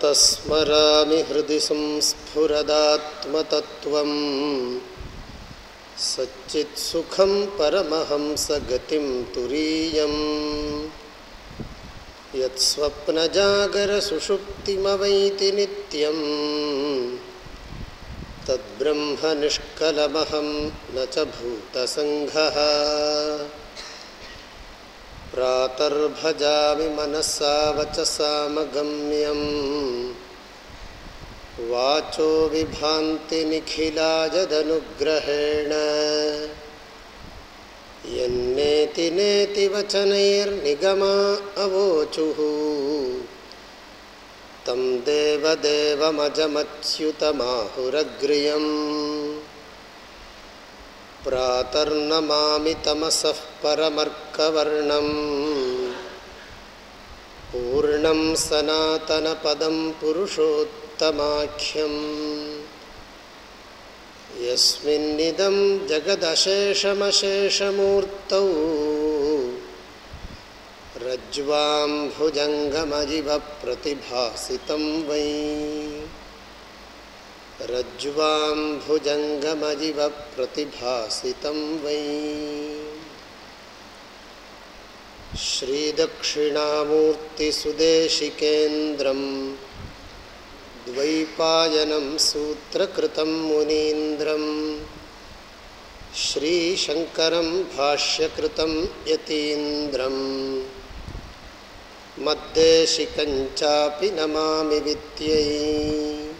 प्रातस्मरामि हृदि संस्फुरदात्मतत्त्वम्। सच्चित्सुखं परमहंसगतिं तुरीयम्। यत्स्वप्नजागरसुषुप्तिमवैति नित्यम्। तद्ब्रह्मनिष्कलमहं न च भूतसङ्घः। प्रातर्भजामि मनसा वचसामगम्यम् वाचो विभान्तिनिखिलाजदनुग्रहेण यन्नेति नेति वचनैर्निगमा अवोचुः। तं देवदेवमजमच्युतमाहुरग्र्यम् प्रातर्नमामि तमसः परमर्कवर्णम्। पूर्णं सनातनपदं पुरुषोत्तमाख्यम्। यस्मिन्निदं जगदशेषमशेषमूर्तौ रज्ज्वां भुजङ्गमजिव प्रतिभासितं वै। रज्ज्वां भुजङ्गमजिव प्रतिभासितं वै। श्रीदक्षिणामूर्तिसुदेशिकेन्द्रं द्वैपायनं सूत्रकृतं मुनीन्द्रं। श्रीशङ्करं भाष्यकृतं यतीन्द्रम् मद्देशिकञ्चापि नमामि विद्यै।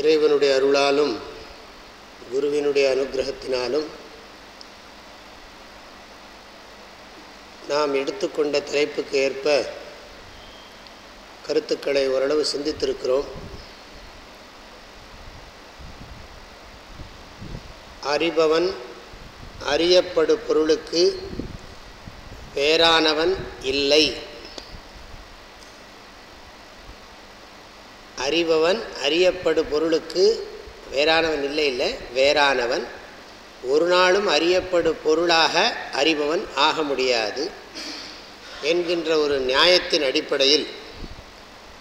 இறைவனுடைய அருளாலும் குருவினுடைய அனுகிரகத்தினாலும் நாம் எடுத்துக்கொண்ட தலைப்புக்கு ஏற்ப கருத்துக்களை ஓரளவு சிந்தித்திருக்கிறோம். அறிபவன் அறியப்படு பொருளுக்கு வேறானவன் இல்லை. அறிபவன் அறியப்படு பொருளுக்கு வேறானவன் இல்லை இல்லை வேறானவன். ஒரு நாளும் அறியப்படு பொருளாக அறிபவன் ஆக முடியாது என்கின்ற ஒரு நியாயத்தின் அடிப்படையில்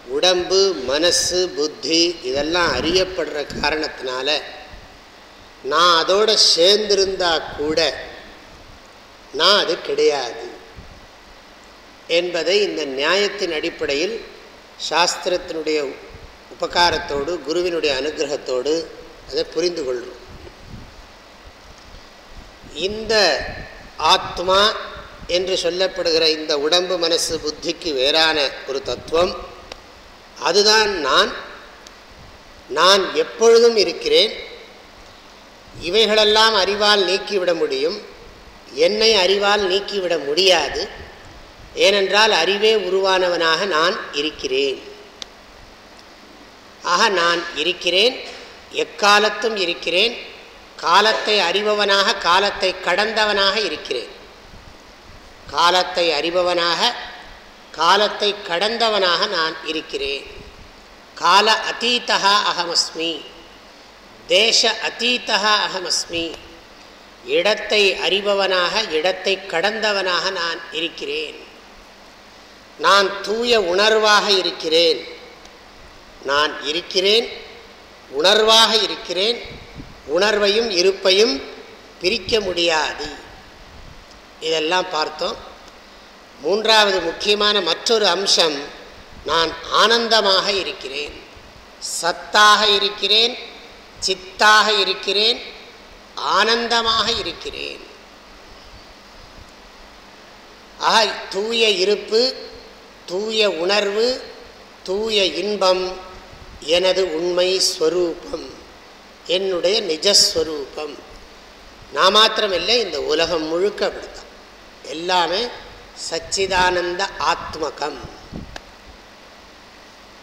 உடம்பு மனசு புத்தி இதெல்லாம் அறியப்படுற காரணத்தினால நான் அதோடு சேர்ந்திருந்தா கூட நான் அது கிடையாது என்பதை இந்த நியாயத்தின் அடிப்படையில் சாஸ்திரத்தினுடைய உபகாரத்தோடு குருவினுடைய அனுகிரகத்தோடு அதை புரிந்து கொள்கிறோம் இந்த ஆத்மா என்று சொல்லப்படுகிற இந்த உடம்பு மனசு புத்திக்கு வேறான ஒரு தத்துவம். அதுதான் நான். நான் எப்பொழுதும் இருக்கிறேன். இவைகளெல்லாம் அறிவால் நீக்கிவிட முடியும். என்னை அறிவால் நீக்கிவிட முடியாது. ஏனென்றால் அறிவே உருவானவனாக நான் இருக்கிறேன். ஆக நான் இருக்கிறேன் எக்காலத்தும் இருக்கிறேன் காலத்தை அறிபவனாக காலத்தை கடந்தவனாக இருக்கிறேன். காலத்தை அறிபவனாக காலத்தை கடந்தவனாக நான் இருக்கிறேன். கால அத்தீத்தா அகமஸ்மி தேச அத்தீத்தா அகமஸ்மி இடத்தை அறிபவனாக இடத்தை கடந்தவனாக நான் இருக்கிறேன். நான் தூய உணர்வாக இருக்கிறேன். நான் இருக்கிறேன் உணர்வாக இருக்கிறேன் உணர்வையும் இருப்பையும் பிரிக்க முடியாது. இதெல்லாம் பார்த்தோம். மூன்றாவது முக்கியமான மற்றொரு அம்சம் நான் ஆனந்தமாக இருக்கிறேன் சத்தாக இருக்கிறேன் சித்தாக இருக்கிறேன் ஆனந்தமாக இருக்கிறேன். ஆக தூய இருப்பு தூய உணர்வு தூய இன்பம் எனது உண்மை ஸ்வரூபம் என்னுடைய நிஜஸ்வரூபம். நான் மாத்திரமில்லை இந்த உலகம் முழுக்க அப்படித்தான். எல்லாமே சச்சிதானந்த ஆத்மகம்.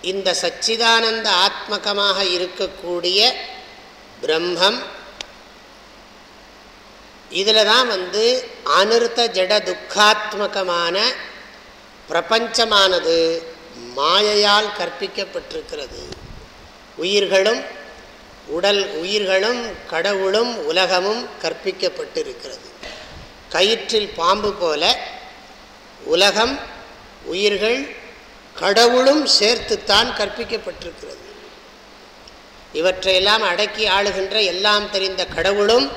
இந்த சச்சிதானந்த ஆத்மகமாக இருக்கக்கூடிய பிரம்மம் இதில் தான் வந்து அனிருத்த ஜட துக்காத்மகமான பிரபஞ்சமானது மாயையால் கற்பிக்கப்பட்டிருக்கிறது. உயிர்களும் உடல் உயிர்களும் கடவுளும் உலகமும் கற்பிக்கப்பட்டிருக்கிறது. கயிற்றில் பாம்பு போல உலகம் உயிர்கள் கடவுளும் சேர்த்துத்தான் கற்பிக்கப்பட்டிருக்கிறது. இவற்றையெல்லாம் அடக்கி ஆளுகின்ற எல்லாம் தெரிந்த கடவுளும்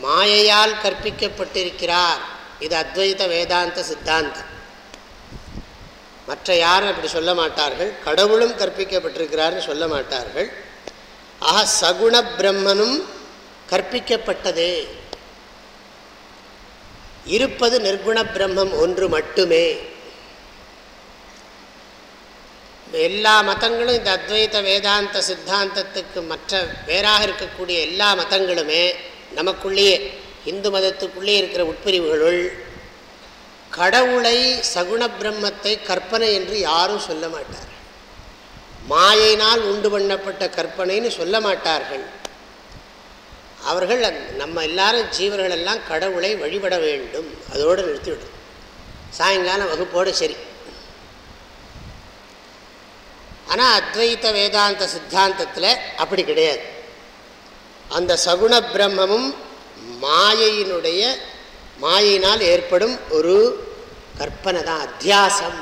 மாயையால் கற்பிக்கப்பட்டிருக்கிறார். இது அத்வைத வேதாந்த சித்தாந்தம். மற்ற யாரும் அப்படி சொல்ல மாட்டார்கள்? கடவுளும் கற்பிக்கப்பட்டிருக்கிறார்னு சொல்ல மாட்டார்கள். ஆக சகுண பிரம்மனும் கற்பிக்கப்பட்டதே. இருப்பது நிர்குண பிரம்மம் ஒன்று மட்டுமே. எல்லா மதங்களும் இந்த அத்வைத வேதாந்த சித்தாந்தத்துக்கு மற்ற வேறாக இருக்கக்கூடிய எல்லா மதங்களுமே நமக்குள்ளேயே இந்து மதத்துக்குள்ளேயே இருக்கிற உட்பிரிவுகளுள் கடவுளை சகுண பிரம்மத்தை கற்பனை என்று யாரும் சொல்ல மாட்டார் மாயினால் உண்டு பண்ணப்பட்ட கற்பனைன்னு சொல்ல மாட்டார்கள். அவர்கள் நம்ம எல்லாரும் ஜீவர்கள் எல்லாம் கடவுளை வழிபட வேண்டும். அதோடு நிறுத்திவிடும். சாயங்காலம் வகுப்போடு சரி. ஆனால் அத்வைத்த வேதாந்த சித்தாந்தத்தில் அப்படி கிடையாது. அந்த சகுண பிரம்மமும் மாயையினுடைய மாயினால் ஏற்படும் ஒரு கற்பனை தான் அத்தியாசம்.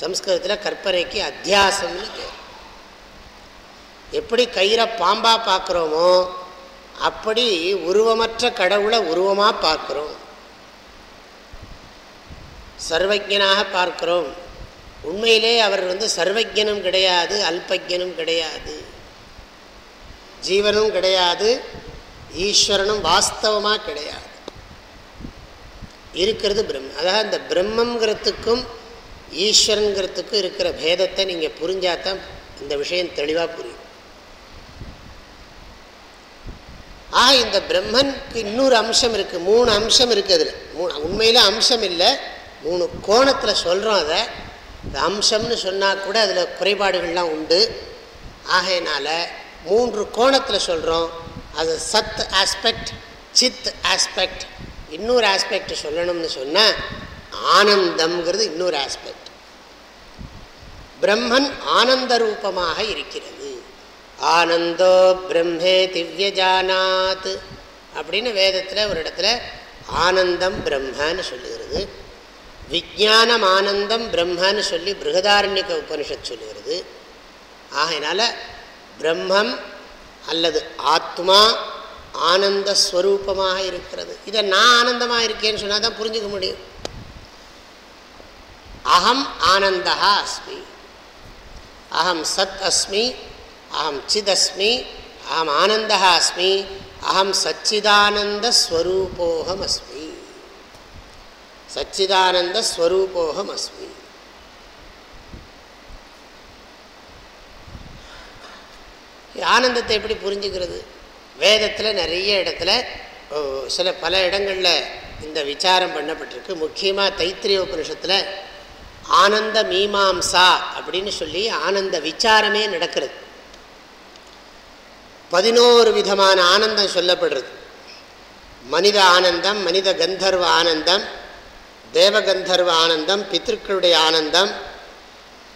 சம்ஸ்கிருதத்தில் கற்பனைக்கு அத்தியாசம்னு பேர் எப்படி கயிறை பாம்பாக பார்க்குறோமோ அப்படி உருவமற்ற கடவுளை உருவமாக பார்க்குறோம். சர்வஜனாக பார்க்கிறோம். உண்மையிலே அவர் வந்து சர்வஜனும் கிடையாது அல்பஜனும் கிடையாது. ஜீவனும் கிடையாது ஈஸ்வரனும் வாஸ்தவமாக கிடையாது. இருக்கிறது பிரம்ம. அதாவது இந்த பிரம்மங்கிறதுக்கும் ஈஸ்வரனுங்கிறதுக்கும் இருக்கிற பேதத்தை நீங்கள் புரிஞ்சாதான் இந்த விஷயம் தெளிவாக புரியும். ஆக இந்த பிரம்மனுக்கு இன்னொரு அம்சம் இருக்குது மூணு அம்சம் இருக்குது அதில். மூணு உண்மையில் அம்சம் இல்லை. மூணு கோணத்தில் சொல்கிறோம் அதை. இந்த அம்சம்னு சொன்னால் கூட அதில் குறைபாடுகள்லாம் உண்டு. ஆகையினால் மூன்று கோணத்தில் சொல்கிறோம் அது சத் ஆஸ்பெக்ட் சித் ஆஸ்பெக்ட் இன்னொரு ஆஸ்பெக்ட் சொல்லணும்னு சொன்னால் ஆனந்தம்ங்கிறது இன்னொரு ஆஸ்பெக்ட் பிரம்மன் ஆனந்த ரூபமாக இருக்கிறது. ஆனந்தோ பிரம்மே திவ்யஜானாத் அப்படின்னு வேதத்தில் ஒரு இடத்துல ஆனந்தம் பிரம்மன்னு சொல்லுகிறது. விஜானம் ஆனந்தம் பிரம்மன்னு சொல்லி பிருகதாரண்யக உபனிஷத் சொல்லுகிறது. ஆகையினால் பிரம்மம் அல்லது ஆத்மா ஆனந்த ஸ்வரூபமாக இருக்கிறது. இதை நான் ஆனந்தமாக இருக்கேன்னு சொன்னால் தான் புரிஞ்சுக்க முடியும். அகம் ஆனந்தா அஸ்மி. அகம் சத் அஸ்மி அகம் சித் அஸ்மி அகம் ஆனந்தா அஸ்மி அகம் சச்சிதானந்த ஸ்வரூபோகம் அஸ்மி. சச்சிதானந்த ஸ்வரூபோகம் அஸ்மி. ஆனந்தத்தை எப்படி புரிஞ்சுக்கிறது? வேதத்தில் நிறைய இடத்துல சில பல இடங்களில் இந்த விசாரம் பண்ணப்பட்டிருக்கு. முக்கியமாக தைத்திரிய உபனிஷத்தில் ஆனந்த மீமாம்சா அப்படின்னு சொல்லி ஆனந்த விசாரமே நடக்கிறது. பதினோரு விதமான ஆனந்தம் சொல்லப்படுறது. மனித ஆனந்தம் மனித கந்தர்வ ஆனந்தம் தேவகந்தர்வ ஆனந்தம் பித்திருக்களுடைய ஆனந்தம்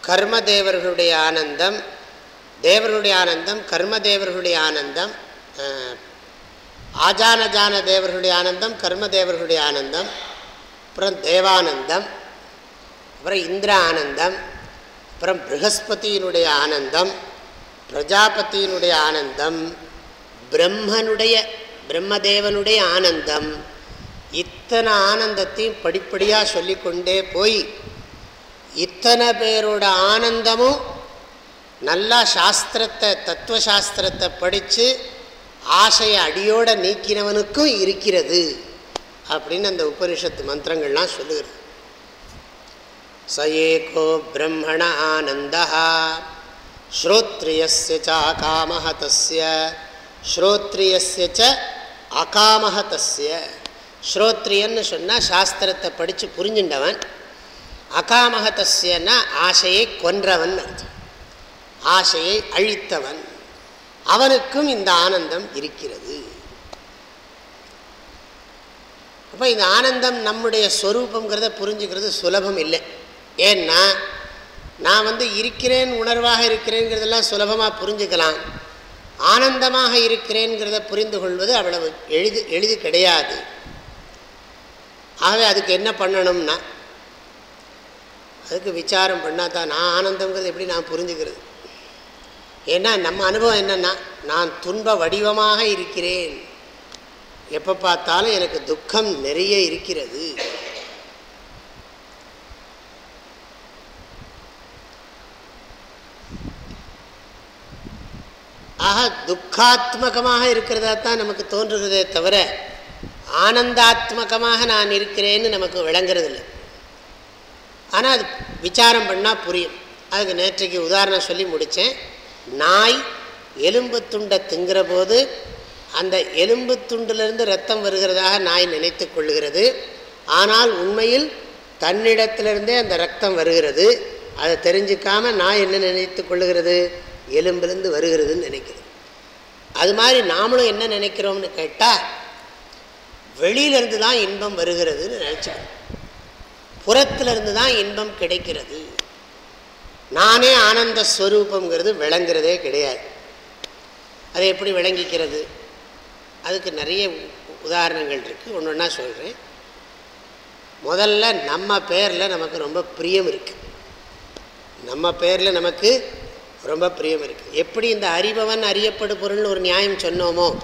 கர்மதேவர்களுடைய ஆனந்தம் தேவர்களுடைய ஆனந்தம் கர்மதேவர்களுடைய ஆனந்தம் ஆஜானஜான தேவர்களுடைய ஆனந்தம் கர்மதேவர்களுடைய ஆனந்தம் அப்புறம் தேவானந்தம் அப்புறம் இந்திர ஆனந்தம் அப்புறம் ப்ரகஸ்பதியினுடைய ஆனந்தம் பிரஜாபதியினுடைய ஆனந்தம் பிரம்மனுடைய பிரம்மதேவனுடைய ஆனந்தம் இத்தனை ஆனந்தத்தையும் படிப்படியாக சொல்லிக்கொண்டே போய் இத்தனை பேரோட ஆனந்தமும் நல்லா சாஸ்திரத்தை தத்துவசாஸ்திரத்தை படித்து ஆசையை அடியோடு நீக்கினவனுக்கும் இருக்கிறது அப்படின்னு அந்த உபனிஷத்து மந்திரங்கள்லாம் சொல்லுகிறது. ச ஏகோ பிரம்மண ஆனந்தா. ஸ்ரோத்ரியஸ்ய ச அகாமஹ தஸ்ய ஸ்ரோத்ரியஸ்ய ச அகாமஹ தஸ்ய ஸ்ரோத்ரியன்னு சொன்னால் சாஸ்திரத்தை படித்து புரிஞ்சின்றவன். அகாமகத்தஸ்யன்னா ஆசையை கொன்றவன் அர்த்தம். ஆசையை அழித்தவன். அவனுக்கும் இந்த ஆனந்தம் இருக்கிறது. அப்போ இந்த ஆனந்தம் நம்முடைய ஸ்வரூபங்கிறத புரிஞ்சுக்கிறது சுலபம் இல்லை. ஏன்னா நான் வந்து இருக்கிறேன் உணர்வாக இருக்கிறேங்கிறதெல்லாம் சுலபமாக புரிஞ்சுக்கலாம். ஆனந்தமாக இருக்கிறேங்கிறத புரிந்து கொள்வது அவ்வளவு எளிது எளிது கிடையாது. ஆகவே அதுக்கு என்ன பண்ணணும்னா அதுக்கு விசாரம் பண்ணால் தான் நான் ஆனந்தங்கிறது எப்படி நான் புரிஞ்சுக்கிறது? ஏன்னா நம்ம அனுபவம் என்னென்னா நான் துன்ப வடிவமாக இருக்கிறேன். எப்போ பார்த்தாலும் எனக்கு துக்கம் நிறைய இருக்கிறது. ஆக துக்காத்மகமாக இருக்கிறதா தான் நமக்கு தோன்றுகிறதே தவிர ஆனந்தாத்மகமாக நான் இருக்கிறேன்னு நமக்கு விளங்குறதில்லை. ஆனால் அது விசாரம் பண்ணால் புரியும். அதுக்கு நேற்றைக்கு உதாரணம் சொல்லி முடித்தேன் நாய் எலும்பு துண்டை திங்கிற போது அந்த எலும்பு துண்டிலிருந்து ரத்தம் வருகிறதாக நாய் நினைத்து கொள்கிறது. ஆனால் உண்மையில் தன்னிடத்திலிருந்தே அந்த ரத்தம் வருகிறது. அதை தெரிஞ்சுக்காம நாய் என்ன நினைத்து கொள்ளுகிறது? எலும்பிலிருந்து வருகிறதுன்னு நினைக்கிறது அது மாதிரி நாமளும் என்ன நினைக்கிறோம்னு கேட்டால் வெளியிலேருந்து தான் இன்பம் வருகிறதுன்னு நினச்சிக்கிறோம் புறத்திலிருந்து தான் இன்பம் கிடைக்கிறது. நானே ஆனந்த ஸ்வரூபங்கிறது விளங்குறதே கிடையாது. அதை எப்படி விளங்கிக்கிறது? அதுக்கு நிறைய உதாரணங்கள் இருக்குது ஒன்று ஒன்றா சொல்கிறேன் முதல்ல நம்ம பேரில் நமக்கு ரொம்ப பிரியம் இருக்குது நம்ம பேரில் நமக்கு ரொம்ப பிரியம் இருக்குது எப்படி இந்த அறிபவன் அறியப்படு பொருள்னு ஒரு நியாயம் சொன்னோமோ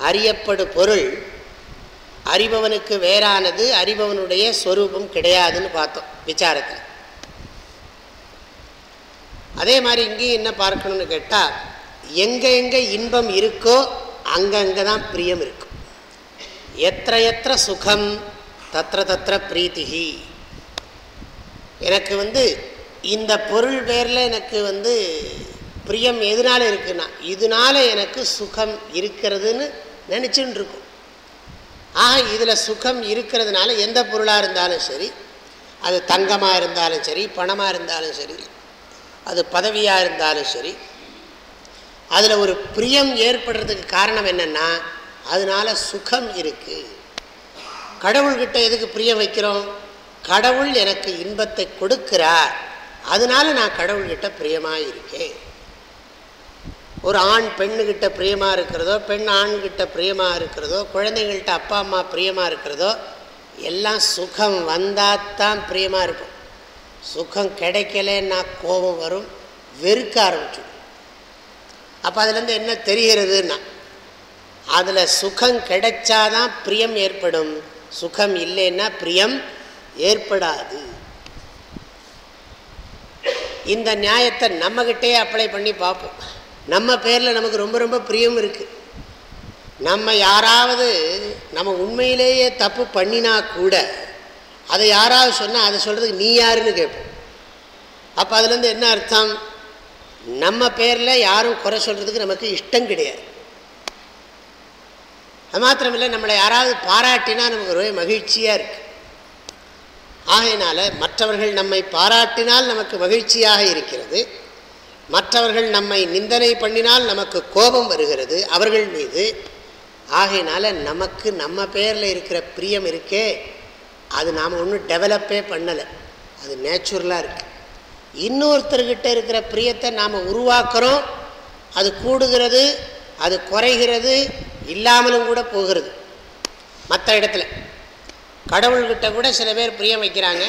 அறியப்படு பொருள் அறிபவனுக்கு வேறானது அறிபவனுடைய ஸ்வரூபம் கிடையாதுன்னு பார்த்தோம் விசாரத்தில். அதே மாதிரி இங்கேயும் என்ன பார்க்கணும்னு கேட்டால் எங்கே எங்கே இன்பம் இருக்கோ அங்கங்கே தான் பிரியம் இருக்கும் எத்த எத்த சுகம் தத்திர தத்திர பிரீத்திகி எனக்கு வந்து இந்த பொருள் பேரில் எனக்கு வந்து பிரியம் எதனால இருக்குன்னா இதனால எனக்கு சுகம் இருக்கிறதுன்னு நினச்சின்னு இருக்கும். ஆக இதில் சுகம் இருக்கிறதுனால எந்த பொருளாக இருந்தாலும் சரி அது தங்கமாக இருந்தாலும் சரி பணமாக இருந்தாலும் சரி அது பதவியாக இருந்தாலும் சரி அதில் ஒரு பிரியம் ஏற்படுறதுக்கு காரணம் என்னென்னா அதனால் சுகம் இருக்குது கடவுள்கிட்ட எதுக்கு பிரியம் வைக்கிறோம்? கடவுள் எனக்கு இன்பத்தை கொடுக்கிறார். அதனால நான் கடவுள்கிட்ட பிரியமாக இருக்கேன். ஒரு ஆண் பெண்ணுக்கிட்ட பிரியமாக இருக்கிறதோ பெண் ஆண்கிட்ட பிரியமாக இருக்கிறதோ குழந்தைங்கள்கிட்ட அப்பா அம்மா பிரியமாக இருக்கிறதோ எல்லாம் சுகம் வந்தால் தான் பிரியமாக இருக்கும். சுகம் கிடைக்கலன்னா கோபம் வரும் வெறுக்க ஆரம்பிச்சு அப்போ அதுலேருந்து என்ன தெரிகிறதுன்னா அதில் சுகம் கிடைச்சாதான் பிரியம் ஏற்படும். சுகம் இல்லைன்னா பிரியம் ஏற்படாது. இந்த நியாயத்தை நம்மகிட்டே அப்ளை பண்ணி பார்ப்போம். நம்ம பேரில் நமக்கு ரொம்ப ரொம்ப பிரியம் இருக்குது நம்ம யாராவது நம்ம உண்மையிலேயே தப்பு பண்ணினா கூட அதை யாராவது சொன்னால் அதை சொல்கிறதுக்கு நீ யாருன்னு கேட்போம் அப்போ அதுலேருந்து என்ன அர்த்தம்? நம்ம பேரில் யாரும் குறை சொல்கிறதுக்கு நமக்கு இஷ்டம் கிடையாது. அது மாத்திரமில்லை நம்மளை யாராவது பாராட்டினா நமக்கு ரொம்ப மகிழ்ச்சியாக இருக்குது ஆகையினால மற்றவர்கள் நம்மை பாராட்டினால் நமக்கு மகிழ்ச்சியாக இருக்கிறது. மற்றவர்கள் நம்மை நிந்தனை பண்ணினால் நமக்கு கோபம் வருகிறது அவர்கள் மீது. ஆகையினால நமக்கு நம்ம பேரில் இருக்கிற பிரியம் இருக்கே. அது நாம் ஒன்றும் டெவலப்பே பண்ணலை. அது நேச்சுரலாக இருக்குது இன்னொருத்தர்கிட்ட இருக்கிற பிரியத்தை நாம் உருவாக்குறோம். அது கூடுகிறது அது குறைகிறது இல்லாமலும் கூட போகிறது. மற்ற இடத்துல. கடவுள்கிட்ட கூட சில பேர் பிரியம் வைக்கிறாங்க.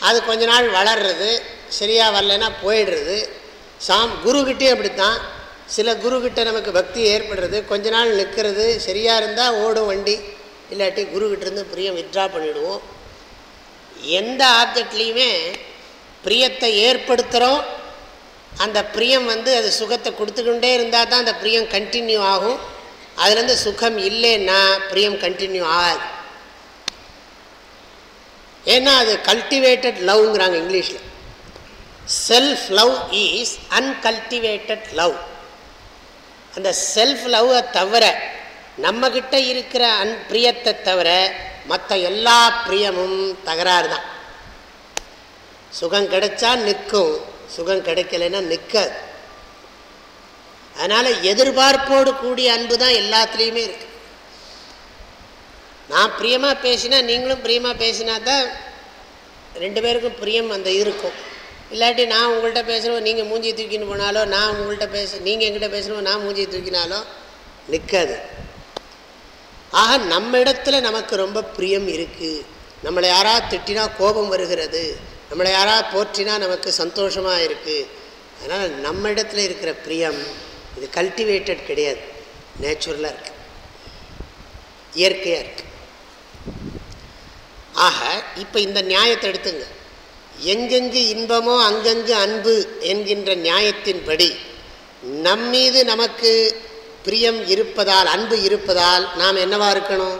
அது கொஞ்ச நாள் வளர்றது சரியாக வரலைன்னா போயிடுறது. சாம் குருக்கிட்டே அப்படித்தான். சில குருக்கிட்ட நமக்கு பக்தி ஏற்படுறது கொஞ்ச நாள் நிற்கிறது சரியாக இருந்தால் ஓடும் வண்டி. இல்லாட்டி குருக்கிட்டேருந்து பிரியம் வித்ரா பண்ணிவிடுவோம் எந்த ஆப்ஜெக்ட்லேயுமே பிரியத்தை ஏற்படுத்துகிறோம் அந்த பிரியம் வந்து அது சுகத்தை கொடுத்துக்கொண்டே இருந்தால் தான் அந்த பிரியம் கண்டினியூ ஆகும். அதுலேருந்து சுகம் இல்லைன்னா பிரியம் கண்டினியூ ஆகாது. ஏன்னா அது கல்டிவேட்டட் லவ்ங்கிறாங்க இங்கிலீஷில். Self love is uncultivated love அந்த செல்ஃப் லவ்வை தவிர நம்மக்கிட்ட இருக்கிற அன் பிரியத்தை தவிர மற்ற எல்லா பிரியமும் தகராறு தான் சுகம் கிடைச்சா நிற்கும். சுகம் கிடைக்கலைன்னா நிற்காது அதனால் எதிர்பார்ப்போடு கூடிய அன்பு தான் எல்லாத்துலேயுமே இருக்கு. நான் பிரியமாக பேசினா நீங்களும் பிரியமாக பேசினா தான் ரெண்டு பேருக்கும் பிரியம் அந்த இருக்கும். இல்லாட்டி நான் உங்கள்கிட்ட பேசுகிறோம் நீங்கள் மூஞ்சி தூக்கின்னு போனாலோ நான் உங்கள்கிட்ட பேச நீங்கள் எங்கிட்ட பேசுகிறோம் நான் மூஞ்சி தூக்கினாலோ நிற்காது ஆக நம்ம இடத்துல நமக்கு ரொம்ப பிரியம் இருக்குது நம்மளை யாராவது திட்டினா கோபம் வருகிறது. நம்மளை யாராவது போற்றினா நமக்கு சந்தோஷமாக இருக்குது அதனால் நம்ம இடத்துல இருக்கிற பிரியம் இது கல்டிவேட்டட் கிடையாது. நேச்சுரலாக இருக்குது இயற்கையாக இருக்குது ஆக இப்போ இந்த நியாயத்தை எடுத்துங்க. எங்கெங்கு இன்பமோ அங்கங்கு அன்பு என்கின்ற நியாயத்தின்படி நம்மீது நமக்கு பிரியம் இருப்பதால் அன்பு இருப்பதால் நாம் என்னவா இருக்கணும்?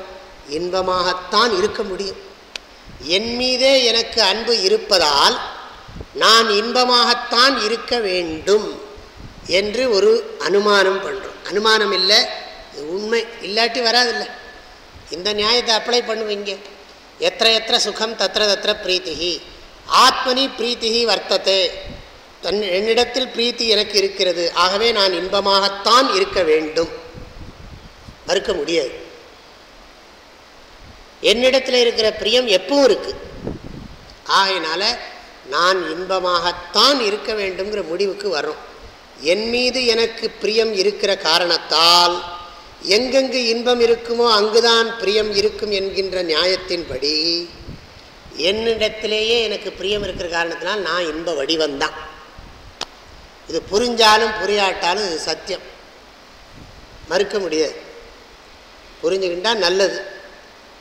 இன்பமாகத்தான் இருக்க முடியும். என் மீதே எனக்கு அன்பு இருப்பதால் நான் இன்பமாகத்தான் இருக்க வேண்டும் என்று ஒரு அனுமானம் பண்ணுறோம் அனுமானம் இல்லை உண்மை. இல்லாட்டி வராதில்ல. இந்த நியாயத்தை அப்ளை பண்ணுவீங்க. எத்த எத்த சுகம் தத்திர தத்திர பிரீத்திகி. ஆத்மனி பிரீத்திகி வர்த்தத்தை தன் என்னிடத்தில் பிரீத்தி எனக்கு இருக்கிறது. ஆகவே நான் இன்பமாகத்தான் இருக்க வேண்டும். மறுக்க முடியாது. என்னிடத்தில் இருக்கிற பிரியம் எப்பவும் இருக்குது ஆகையினால நான் இன்பமாகத்தான் இருக்க வேண்டுங்கிற முடிவுக்கு வரும் என் மீது எனக்கு பிரியம் இருக்கிற காரணத்தால் எங்கெங்கு இன்பம் இருக்குமோ அங்குதான் பிரியம் இருக்கும் என்கின்ற நியாயத்தின்படி என்னிடத்திலேயே எனக்கு பிரியம் இருக்கிற காரணத்தினால் நான் இன்ப வடிவந்தான். இது புரிஞ்சாலும் புரியாட்டாலும் இது சத்தியம். மறுக்க முடியாது. புரிஞ்சுக்கிட்டால் நல்லது.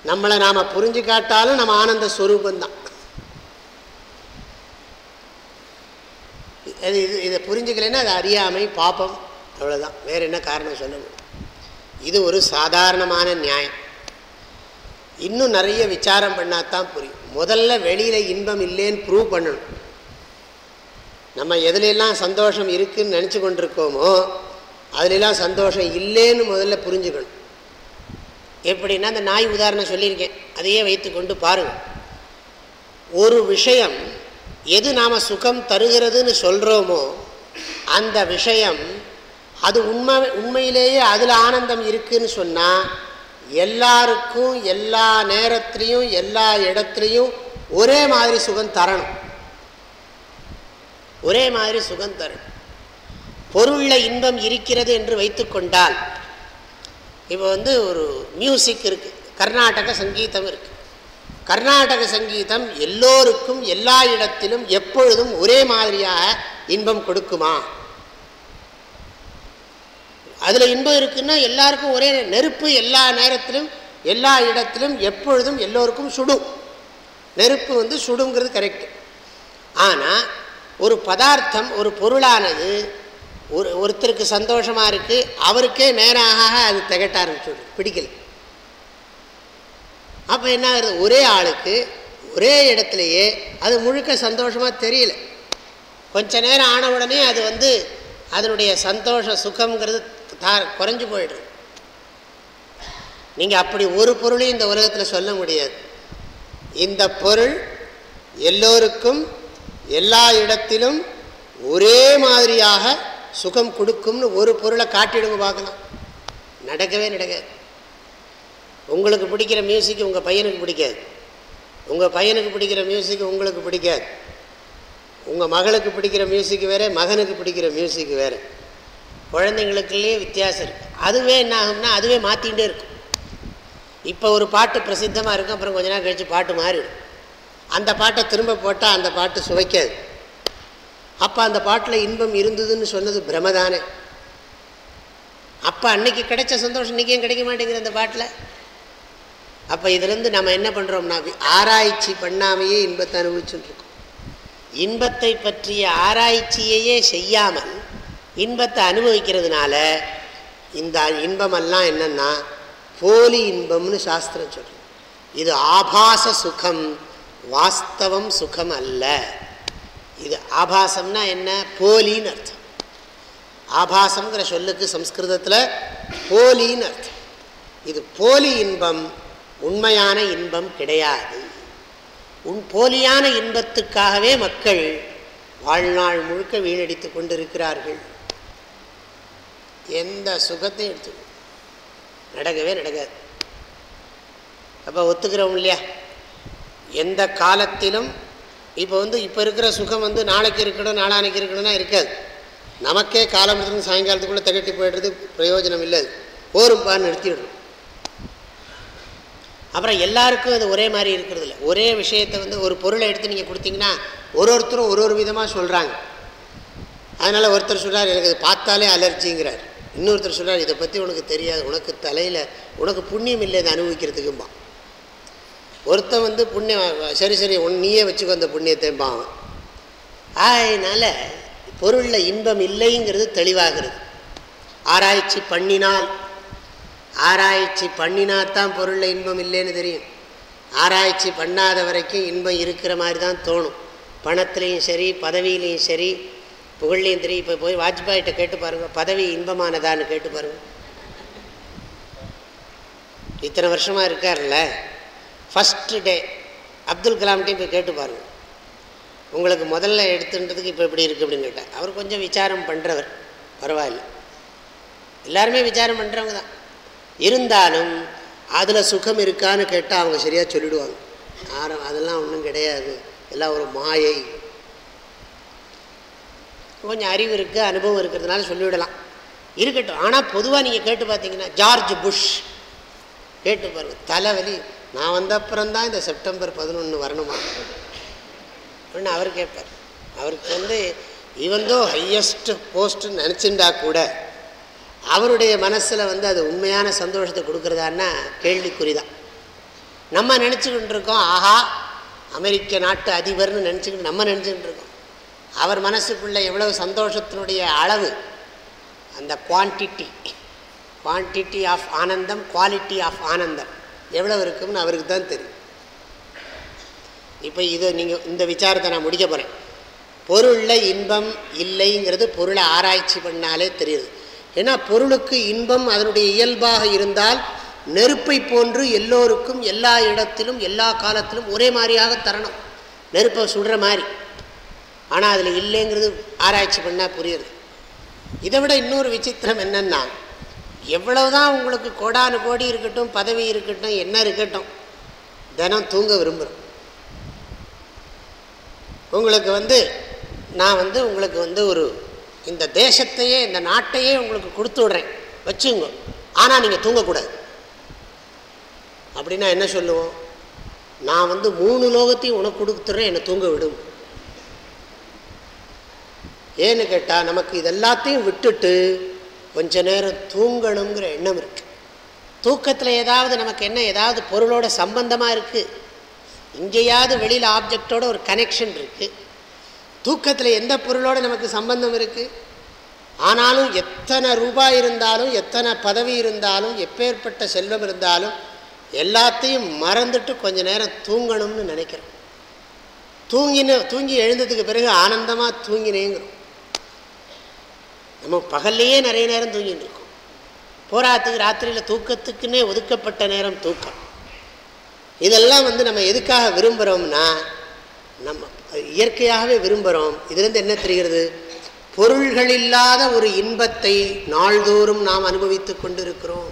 நம்மளை நாம் புரிஞ்சு காட்டாலும் நம்ம ஆனந்த ஸ்வரூபந்தான் அது இது இதை புரிஞ்சுக்கலைன்னா அது அறியாமை பாப்பம் அவ்வளோதான் வேறு என்ன காரணம் சொல்ல முடியும்? இது ஒரு சாதாரணமான நியாயம். இன்னும் நிறைய விசாரம் பண்ணாதான் புரியும். முதல்ல வெளியில் இன்பம் இல்லைன்னு ப்ரூவ் பண்ணணும். நம்ம எதுலெல்லாம் சந்தோஷம் இருக்குன்னு நினச்சி கொண்டிருக்கோமோ அதுலெல்லாம் சந்தோஷம் இல்லைன்னு முதல்ல புரிஞ்சுக்கணும். எப்படின்னா அந்த நாய் உதாரணம் சொல்லியிருக்கேன். அதையே வைத்து கொண்டு பாருங்கள் ஒரு விஷயம் எது நாம் சுகம் தருகிறதுன்னு சொல்கிறோமோ அந்த விஷயம் அது உண்மை உண்மையிலேயே அதில் ஆனந்தம் இருக்குதுன்னு சொன்னால் எல்லாருக்கும் எல்லா நேரத்துலேயும் எல்லா இடத்துலையும் ஒரே மாதிரி சுகம் தரணும். ஒரே மாதிரி சுகம் தரும். பொருளில் இன்பம் இருக்கிறது என்று வைத்துக்கொண்டால் இப்போ வந்து ஒரு மியூசிக் இருக்குது கர்நாடக சங்கீதம் இருக்குது கர்நாடக சங்கீதம் எல்லோருக்கும் எல்லா இடத்திலும் எப்பொழுதும் ஒரே மாதிரியாக இன்பம் கொடுக்குமா? அதில் இன்பம் இருக்குன்னா எல்லாருக்கும் ஒரே நெருப்பு எல்லா நேரத்திலும் எல்லா இடத்திலும் எப்பொழுதும் எல்லோருக்கும் சுடும். நெருப்பு வந்து சுடுங்கிறது கரெக்டு ஆனால் ஒரு பதார்த்தம் ஒரு பொருளானது ஒரு ஒருத்தருக்கு சந்தோஷமாக இருக்குது அவருக்கே நேராக அது திகட்ட ஆரம்பிச்சுடும் பிடிக்கல. அப்போ என்ன ஆகுது? ஒரே ஆளுக்கு ஒரே இடத்துலையே அது முழுக்க சந்தோஷமாக தெரியல. கொஞ்ச நேரம் ஆன உடனே அது வந்து அதனுடைய சந்தோஷ சுகங்கிறது தா குறைஞ்சி போயிடுது. நீங்கள் அப்படி ஒரு பொருளையும் இந்த உலகத்தில் சொல்ல முடியாது. இந்த பொருள் எல்லோருக்கும் எல்லா இடத்திலும் ஒரே மாதிரியாக சுகம் கொடுக்கும்னு ஒரு பொருளை காட்டிடுங்க பார்க்கலாம். நடக்கவே நடக்காது. உங்களுக்கு பிடிக்கிற மியூசிக் உங்கள் பையனுக்கு பிடிக்காது. உங்கள் பையனுக்கு பிடிக்கிற மியூசிக் உங்களுக்கு பிடிக்காது. உங்கள் மகளுக்கு பிடிக்கிற மியூசிக் வேறு மகனுக்கு பிடிக்கிற மியூசிக் வேறு. குழந்தைங்களுக்குள்ளேயே வித்தியாசம் இருக்குது அதுவே என்ன ஆகும்னா அதுவே மாற்றிகிட்டே இருக்கும். இப்போ ஒரு பாட்டு பிரசித்தமாக இருக்கும் அப்புறம் கொஞ்ச நேரம் கழித்து பாட்டு மாறிடும். அந்த பாட்டை திரும்ப போட்டால் அந்த பாட்டு சுவைக்காது. அப்போ அந்த பாட்டில் இன்பம் இருந்ததுன்னு சொன்னது பிரமதானே அப்போ அன்னைக்கு கிடைச்ச சந்தோஷம் இன்றைக்கி ஏன் கிடைக்க மாட்டேங்குது அந்த பாட்டில்? அப்போ இதுலேருந்து நம்ம என்ன பண்ணுறோம்னா ஆராய்ச்சி பண்ணாமையே இன்பத்தை அனுபவிச்சுட்டுருக்கோம். இன்பத்தை பற்றிய ஆராய்ச்சியையே செய்யாமல் இன்பத்தை அனுபவிக்கிறதுனால இந்த இன்பமெல்லாம் என்னென்னா போலி இன்பம்னு சாஸ்திரம் சொல்கிறேன் இது ஆபாச சுகம். வாஸ்தவம் சுகம் அல்ல இது ஆபாசம்னா என்ன? போலின்னு அர்த்தம். ஆபாசங்கிற சொல்லுக்கு சம்ஸ்கிருதத்தில் போலின்னு அர்த்தம். இது போலி இன்பம் உண்மையான இன்பம் கிடையாது. உன் போலியான இன்பத்துக்காகவே மக்கள் வாழ்நாள் முழுக்க வீணடித்து கொண்டிருக்கிறார்கள். எந்த சுகத்தையும் எடுத்து நடக்கவே நடக்காது. அப்போ ஒத்துக்கிறோம் இல்லையா? எந்த காலத்திலும் இப்போ வந்து இப்போ இருக்கிற சுகம் வந்து நாளைக்கு இருக்கணும் நாளானைக்கு இருக்கணும்னா இருக்காது. நமக்கே காலம் இருந்து சாயங்காலத்துக்குள்ளே திகட்டி போயிடுறது பிரயோஜனம் இல்லை. போரும்பான்னு நிறுத்திவிடும் அப்புறம் எல்லாருக்கும் அது ஒரே மாதிரி இருக்கிறது இல்லை. ஒரே விஷயத்தை வந்து ஒரு பொருளை எடுத்து நீங்கள் கொடுத்தீங்கன்னா ஒரு ஒருத்தரும் ஒரு ஒரு விதமாக சொல்கிறாங்க அதனால் ஒருத்தர் சொல்கிறார் எனக்கு இது பார்த்தாலே அலர்ஜிங்கிறார். இன்னொருத்தர் சொல்கிறார் இதை பற்றி உனக்கு தெரியாது. உனக்கு தலையில் உனக்கு புண்ணியம் இல்லை இதை அனுபவிக்கிறதுக்கும்பா ஒருத்தன் வந்து புண்ணியம் சரி சரி ஒன் நீயே வச்சுக்கோ அந்த புண்ணியத்தைம்பான் அதனால் பொருளில் இன்பம் இல்லைங்கிறது தெளிவாகிறது. ஆராய்ச்சி பண்ணினால் ஆராய்ச்சி பண்ணினாத்தான் பொருளில் இன்பம் இல்லைன்னு தெரியும். ஆராய்ச்சி பண்ணாத வரைக்கும் இன்பம் இருக்கிற மாதிரி தான் தோணும். பணத்துலேயும் சரி பதவியிலையும் சரி புகழ்லையும் தெரியும் இப்போ போய் வாஜ்பாய்கிட்ட கேட்டு பாருங்கள் பதவி இன்பமானதான்னு கேட்டு பாருங்கள் இத்தனை வருஷமாக இருக்கார்ல ஃபஸ்ட்டு டே அப்துல் கலாம்கிட்டையும் போய் கேட்டு பாருங்கள் உங்களுக்கு முதல்ல எடுத்துன்றதுக்கு இப்போ எப்படி இருக்குது அப்படின்னு கேட்டேன் அவர் கொஞ்சம் விசாரம் பண்ணுறவர் பரவாயில்ல. எல்லாருமே விசாரம் பண்ணுறவங்க தான். இருந்தாலும் அதில் சுகம் இருக்கான்னு கேட்டால் அவங்க சரியாக சொல்லிடுவாங்க. யாரும் அதெல்லாம் ஒன்றும் கிடையாது. எல்லாம் ஒரு மாயை. கொஞ்சம் அறிவு இருக்குது அனுபவம் இருக்கிறதுனால சொல்லிவிடலாம். இருக்கட்டும். ஆனால் பொதுவாக நீங்கள் கேட்டு பார்த்தீங்கன்னா ஜார்ஜ் புஷ். கேட்டு பாருங்கள் தலைவலி நான் வந்த அப்புறம்தான் இந்த செப்டம்பர் பதினொன்று வரணுமா? அப்படின்னு அவர் கேட்பார். அவருக்கு வந்து இவந்தோ ஹையஸ்ட் போஸ்ட்டுன்னு நினச்சிருந்தா கூட அவருடைய மனசில் வந்து அது உண்மையான சந்தோஷத்தை கொடுக்குறதான்னா கேள்விக்குறி தான் நம்ம நினச்சிக்கிட்டு இருக்கோம் ஆஹா அமெரிக்க நாட்டு அதிபர்னு நினச்சிக்கிட்டு நம்ம நினச்சிக்கிட்டு இருக்கோம். அவர் மனசுக்குள்ளே எவ்வளவு சந்தோஷத்தினுடைய அளவு? அந்த quantity quantity of anandam quality of anandam. எவ்வளவு இருக்கும்னு அவருக்கு தான் தெரியும். இப்போ இதை நீங்கள் இந்த விசாரத்தை நான் முடிக்க போகிறேன் பொருளில் இன்பம் இல்லைங்கிறது பொருளை ஆராய்ச்சி பண்ணாலே தெரியுது. ஏன்னா பொருளுக்கு இன்பம் அதனுடைய இயல்பாக இருந்தால் நெருப்பை போன்று எல்லோருக்கும் எல்லா இடத்திலும் எல்லா காலத்திலும் ஒரே மாதிரியாக தரணும். நெருப்பை சுடுற மாதிரி. ஆனால் அதில் இல்லைங்கிறது ஆராய்ச்சி பண்ணால் புரியுது. இதை விட இன்னொரு விசித்திரம் என்னென்னா எவ்வளவுதான் உங்களுக்கு கோடானு கோடி இருக்கட்டும் பதவி இருக்கட்டும் என்ன இருக்கட்டும் தினம் தூங்க விரும்புகிறோம் உங்களுக்கு வந்து நான் வந்து உங்களுக்கு வந்து ஒரு இந்த தேசத்தையே இந்த நாட்டையே உங்களுக்கு கொடுத்து விட்றேன். வச்சுங்க. ஆனால் நீங்கள் தூங்கக்கூடாது. அப்படின்னா என்ன சொல்லுவோம்? நான் வந்து மூணு லோகத்தையும் உனக்கு கொடுத்துட்றேன் என்னை தூங்க விடும் ஏன்னு கேட்டால் நமக்கு இதெல்லாத்தையும் விட்டுட்டு கொஞ்ச நேரம் தூங்கணுங்கிற எண்ணம் இருக்குது தூக்கத்தில் ஏதாவது நமக்கு என்ன ஏதாவது பொருளோட சம்பந்தமாக இருக்குது இங்கேயாவது வெளியில் ஆப்ஜெக்டோட ஒரு கனெக்ஷன் இருக்குது தூக்கத்தில் எந்த பொருளோட நமக்கு சம்பந்தம் இருக்குது ஆனாலும் எத்தனை ரூபாய் இருந்தாலும் எத்தனை பதவி இருந்தாலும் எப்பேற்பட்ட செல்வம் இருந்தாலும் எல்லாத்தையும் மறந்துட்டு கொஞ்ச நேரம் தூங்கணும்னு நினைக்கிறோம் தூங்கின தூங்கி எழுந்ததுக்கு பிறகு ஆனந்தமாக தூங்கினேங்கிறோம். நம்ம பகல்லையே நிறைய நேரம் தூங்கிட்டு இருக்கோம். போராத்துக்கு ராத்திரியில் தூக்கத்துக்குன்னே ஒதுக்கப்பட்ட நேரம் தூக்கம். இதெல்லாம் வந்து நம்ம எதுக்காக விரும்புகிறோம்னா நம்ம இயற்கையாகவே விரும்புகிறோம் இதுலேருந்து என்ன தெரிகிறது? பொருள்கள் இல்லாத ஒரு இன்பத்தை நாள்தோறும் நாம் அனுபவித்து கொண்டிருக்கிறோம்.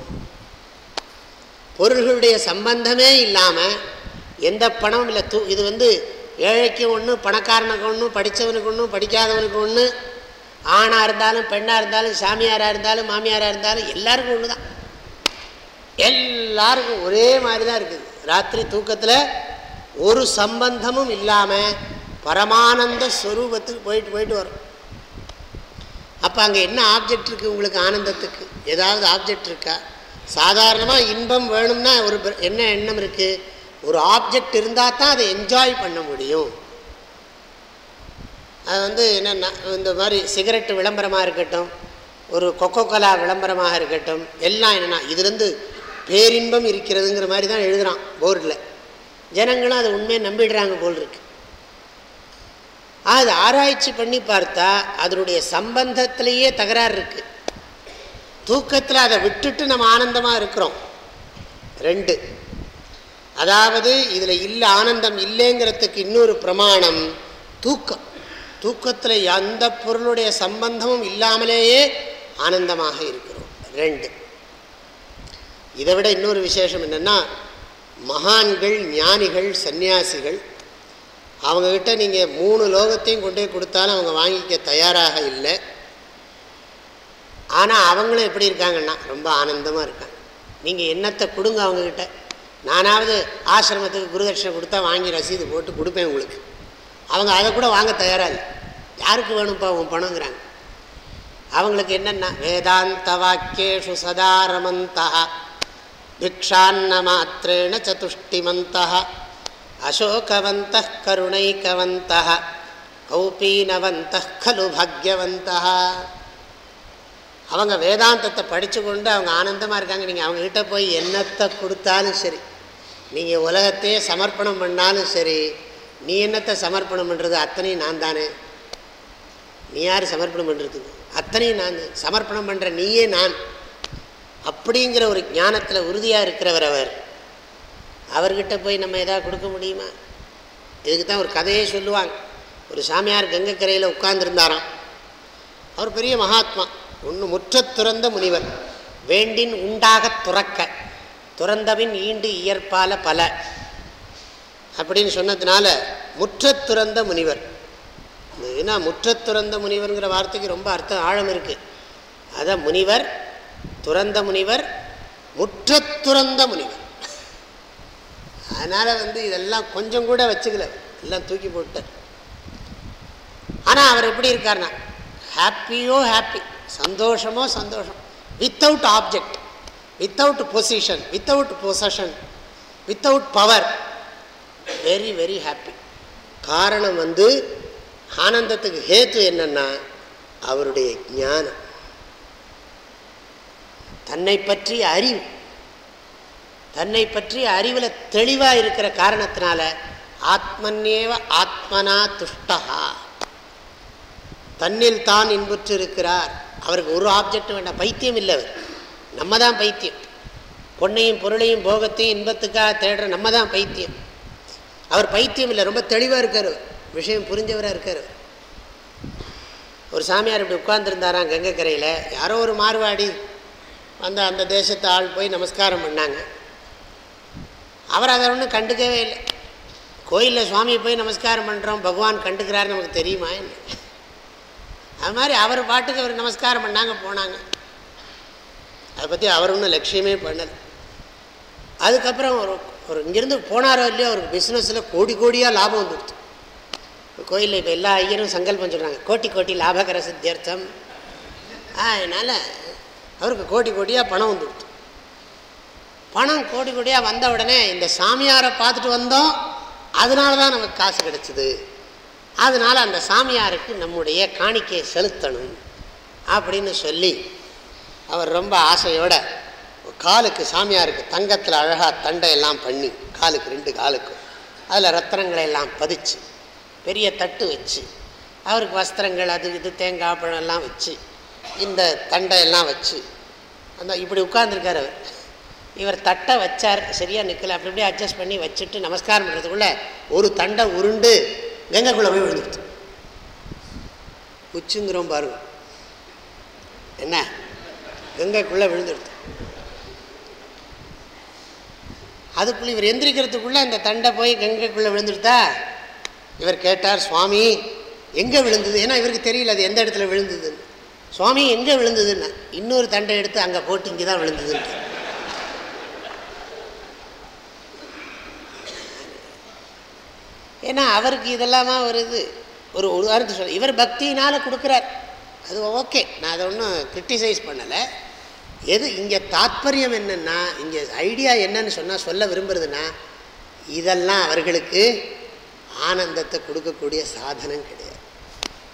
பொருள்களுடைய சம்பந்தமே இல்லாமல் எந்த பணம் இல்லை. தூ இது வந்து ஏழைக்கு ஒன்று பணக்காரனுக்கு ஒன்று படித்தவனுக்கு ஒன்று படிக்காதவனுக்கு ஒன்று ஆணாக இருந்தாலும் பெண்ணாக இருந்தாலும் சாமியாராக இருந்தாலும் மாமியாராக இருந்தாலும் எல்லாருக்கும் ஒன்று தான் எல்லாருக்கும் ஒரே மாதிரி தான் இருக்குது. ராத்திரி தூக்கத்தில் ஒரு சம்பந்தமும் இல்லாமல் பரமானந்த ஸ்வரூபத்துக்கு போயிட்டு போயிட்டு வரும். அப்போ அங்கே என்ன ஆப்ஜெக்ட் இருக்குது உங்களுக்கு ஆனந்தத்துக்கு? ஏதாவது ஆப்ஜெக்ட் இருக்கா? சாதாரணமாக இன்பம் வேணும்னா ஒரு என்ன எண்ணம் இருக்குது ஒரு ஆப்ஜெக்ட் இருந்தால் தான் அதை என்ஜாய் பண்ண முடியும். அது வந்து என்னென்னா இந்த மாதிரி சிகரெட்டு விளம்பரமாக இருக்கட்டும் ஒரு கொக்கோ கோலா விளம்பரமாக இருக்கட்டும் எல்லாம் என்னென்னா இதுலேருந்து பேரின்பம் இருக்கிறதுங்கிற மாதிரி தான் எழுதுகிறான் போர்டில். ஜனங்களும் அதை உண்மையை நம்பிடுறாங்க போல் இருக்கு அது ஆராய்ச்சி பண்ணி பார்த்தா அதனுடைய சம்பந்தத்திலேயே தகராறு இருக்குது தூக்கத்தில் அதை விட்டுட்டு நம்ம ஆனந்தமாக இருக்கிறோம். ரெண்டு அதாவது இதில் இல்லை ஆனந்தம் இல்லைங்கிறதுக்கு இன்னொரு பிரமாணம் தூக்கம். தூக்கத்தில் எந்த பொருளுடைய சம்பந்தமும் இல்லாமலேயே ஆனந்தமாக இருக்கிறோம். ரெண்டு. இதை விட இன்னொரு விசேஷம் என்னென்னா மகான்கள் ஞானிகள் சந்நியாசிகள் அவங்கக்கிட்ட நீங்கள் மூணு லோகத்தையும் கொண்டு போய் கொடுத்தாலும் அவங்க வாங்கிக்க தயாராக இல்லை. ஆனால் அவங்களும் எப்படி இருக்காங்கன்னா ரொம்ப ஆனந்தமாக இருக்காங்க. நீங்கள் என்னத்தை கொடுங்க அவங்கக்கிட்ட நானாவது ஆசிரமத்துக்கு குருதட்சணை கொடுத்தா வாங்கி ரசீது போட்டு கொடுப்பேன் உங்களுக்கு. அவங்க அதை கூட வாங்க தயாராக யாருக்கு வேணும்ப்பா உன் பணங்கிறாங்க. அவங்களுக்கு என்னென்னா வேதாந்த வாக்கியேஷு சதா ரமந்தா பிக்ஷான்ன மாத்திரேண சதுஷ்டிமந்தா அசோகவந்த கருணைக்கவந்த கௌபீனவந்த கலு பாக்யவந்த. அவங்க வேதாந்தத்தை படித்து கொண்டு அவங்க ஆனந்தமாக இருக்காங்க. நீங்கள் அவங்கக்கிட்ட போய் என்னத்தை கொடுத்தாலும் சரி நீங்கள் உலகத்தையே சமர்ப்பணம் பண்ணாலும் சரி நீ என்னத்தை சமர்ப்பணம் பண்ணுறது அத்தனையும் நான் தானே. நீ யார் சமர்ப்பணம் பண்ணுறதுக்கு அத்தனையும் நான் சமர்ப்பணம் பண்ணுற நீயே நான். அப்படிங்கிற ஒரு ஞானத்தில் உறுதியாக இருக்கிறவர் அவர். அவர்கிட்ட போய் நம்ம எதாவது கொடுக்க முடியுமா? இதுக்கு தான் ஒரு கதையே சொல்லுவாங்க. ஒரு சாமியார் கங்கைக்கரையில் உட்கார்ந்துருந்தாராம். அவர் பெரிய மகாத்மா. ஒன்று முற்றத் துறந்த முனிவர். வேண்டின் உண்டாக துறக்க. துறந்தவின் ஈண்டு இயற்பால பல. அப்படின்னு சொன்னதுனால முற்றத் துறந்த முனிவர். ஏன்னா முற்றத் துறந்த முனிவர்ங்கிற வார்த்தைக்கு ரொம்ப அர்த்தம் ஆழம் இருக்குது அதான் முனிவர் துறந்த முனிவர் முற்றத் துறந்த முனிவர். அதனால் வந்து இதெல்லாம் கொஞ்சம் கூட வச்சுக்கல. எல்லாம் தூக்கி போட்டார் ஆனால் அவர் எப்படி இருக்கார்னா ஹாப்பியோ ஹாப்பி சந்தோஷமோ சந்தோஷம். Without object without position without possession without power very very happy காரணம் வந்து ஆனந்தத்துக்கு ஹேத்து என்னென்னா அவருடைய ஞானம். தன்னை பற்றிய அறிவு. தன்னை பற்றிய அறிவில் தெளிவாக இருக்கிற காரணத்தினால ஆத்மன்னேவ ஆத்மனா துஷ்டகா. தன்னில் தான் இன்புற்று இருக்கிறார் அவருக்கு ஒரு ஆப்ஜெக்ட் வேண்டாம் பைத்தியம் இல்லை அவர். நம்ம தான் பைத்தியம். பொண்ணையும் பொருளையும் போகத்தையும் இன்பத்துக்காக தேடுற நம்ம தான் பைத்தியம். அவர் பைத்தியம் இல்லை ரொம்ப தெளிவாக இருக்கார். விஷயம் புரிஞ்சவராக இருக்கார். ஒரு சாமியார் இப்படி உட்கார்ந்துருந்தாராம் கங்கைக்கரையில்? யாரோ ஒரு மார்வாடி அந்த அந்த தேசத்து ஆள் போய் நமஸ்காரம் பண்ணாங்க. அவர் அதை ஒன்றும் கண்டுக்கவே இல்லை. கோயிலில் சுவாமியை போய் நமஸ்காரம் பண்ணுறோம் பகவான் கண்டுக்கிறாரு நமக்கு தெரியுமா என்ன? அது மாதிரி அவர் பாட்டுக்கு அவர் நமஸ்காரம் பண்ணாங்க போனாங்க. அதை பற்றி அவர் ஒன்றும் லட்சியமே பண்ணலை. அதுக்கப்புறம் ஒரு ஒரு இங்கேருந்து போனாரோ இல்லையோ அவருக்கு பிஸ்னஸில் கோடி கோடியாக லாபம் வந்துடுச்சு. கோயிலில் இப்போ எல்லா ஐயரும் சங்கல்பம் சொல்கிறாங்க கோட்டி கோட்டி லாபகர சித்தியர்த்தம். அதனால் அவருக்கு கோடி கோடியாக பணம் வந்துடுச்சு. பணம் கோடி கோடியாக வந்த உடனே இந்த சாமியாரை பார்த்துட்டு வந்தோம். அதனால தான் நமக்கு காசு கிடச்சிது. அதனால் அந்த சாமியாருக்கு நம்முடைய காணிக்கையை செலுத்தணும் அப்படின்னு சொல்லி அவர் ரொம்ப ஆசையோடு காலுக்கு சாமியாருக்கு தங்கத்தில் அழகாக தண்டை எல்லாம் பண்ணி காலுக்கு ரெண்டு காலுக்கும் அதில் ரத்தனங்களை எல்லாம் பதிச்சு பெரிய தட்டு வச்சு அவருக்கு வஸ்திரங்கள் அது இது தேங்காய் பழம் எல்லாம் வச்சு இந்த தண்டை எல்லாம் வச்சு அந்த இப்படி உட்கார்ந்துருக்கார் அவர். இவர் தட்டை வச்சார். சரியாக நிற்கல அப்படி அப்படியே அட்ஜஸ்ட் பண்ணி வச்சுட்டு நமஸ்காரம் பண்ணுறதுக்குள்ளே ஒரு தண்டை உருண்டு கங்கைக்குள்ளே போய் விழுந்துடுச்சு உச்சுங்கிறோம் பாருங்க. என்ன? கங்கைக்குள்ளே விழுந்துடுது அதுக்குள்ளே இவர் எந்திரிக்கிறதுக்குள்ளே அந்த தண்டை போய் கங்கைக்குள்ளே விழுந்துடுதா? இவர் கேட்டார் சுவாமி எங்கே விழுந்தது? ஏன்னா இவருக்கு தெரியல அது எந்த இடத்துல விழுந்ததுன்னு. சுவாமி எங்கே விழுந்ததுன்னு? இன்னொரு தண்டை எடுத்து அங்கே போட்டு இங்கே தான் விழுந்ததுன்ட்டு. ஏன்னா அவருக்கு இதெல்லாமா ஒரு இது ஒரு உதாரணத்தை சொல்ல இவர் பக்தியினால் கொடுக்குறார். அது ஓகே. நான் அதை ஒன்றும் கிரிட்டிசைஸ் பண்ணலை. எது இங்கே தாத்பரியம் என்னென்னா இங்கே ஐடியா என்னன்னு சொன்னால் சொல்ல விரும்புறதுன்னா இதெல்லாம் அவர்களுக்கு ஆனந்தத்தை கொடுக்கக்கூடிய சாதனம் கிடையாது.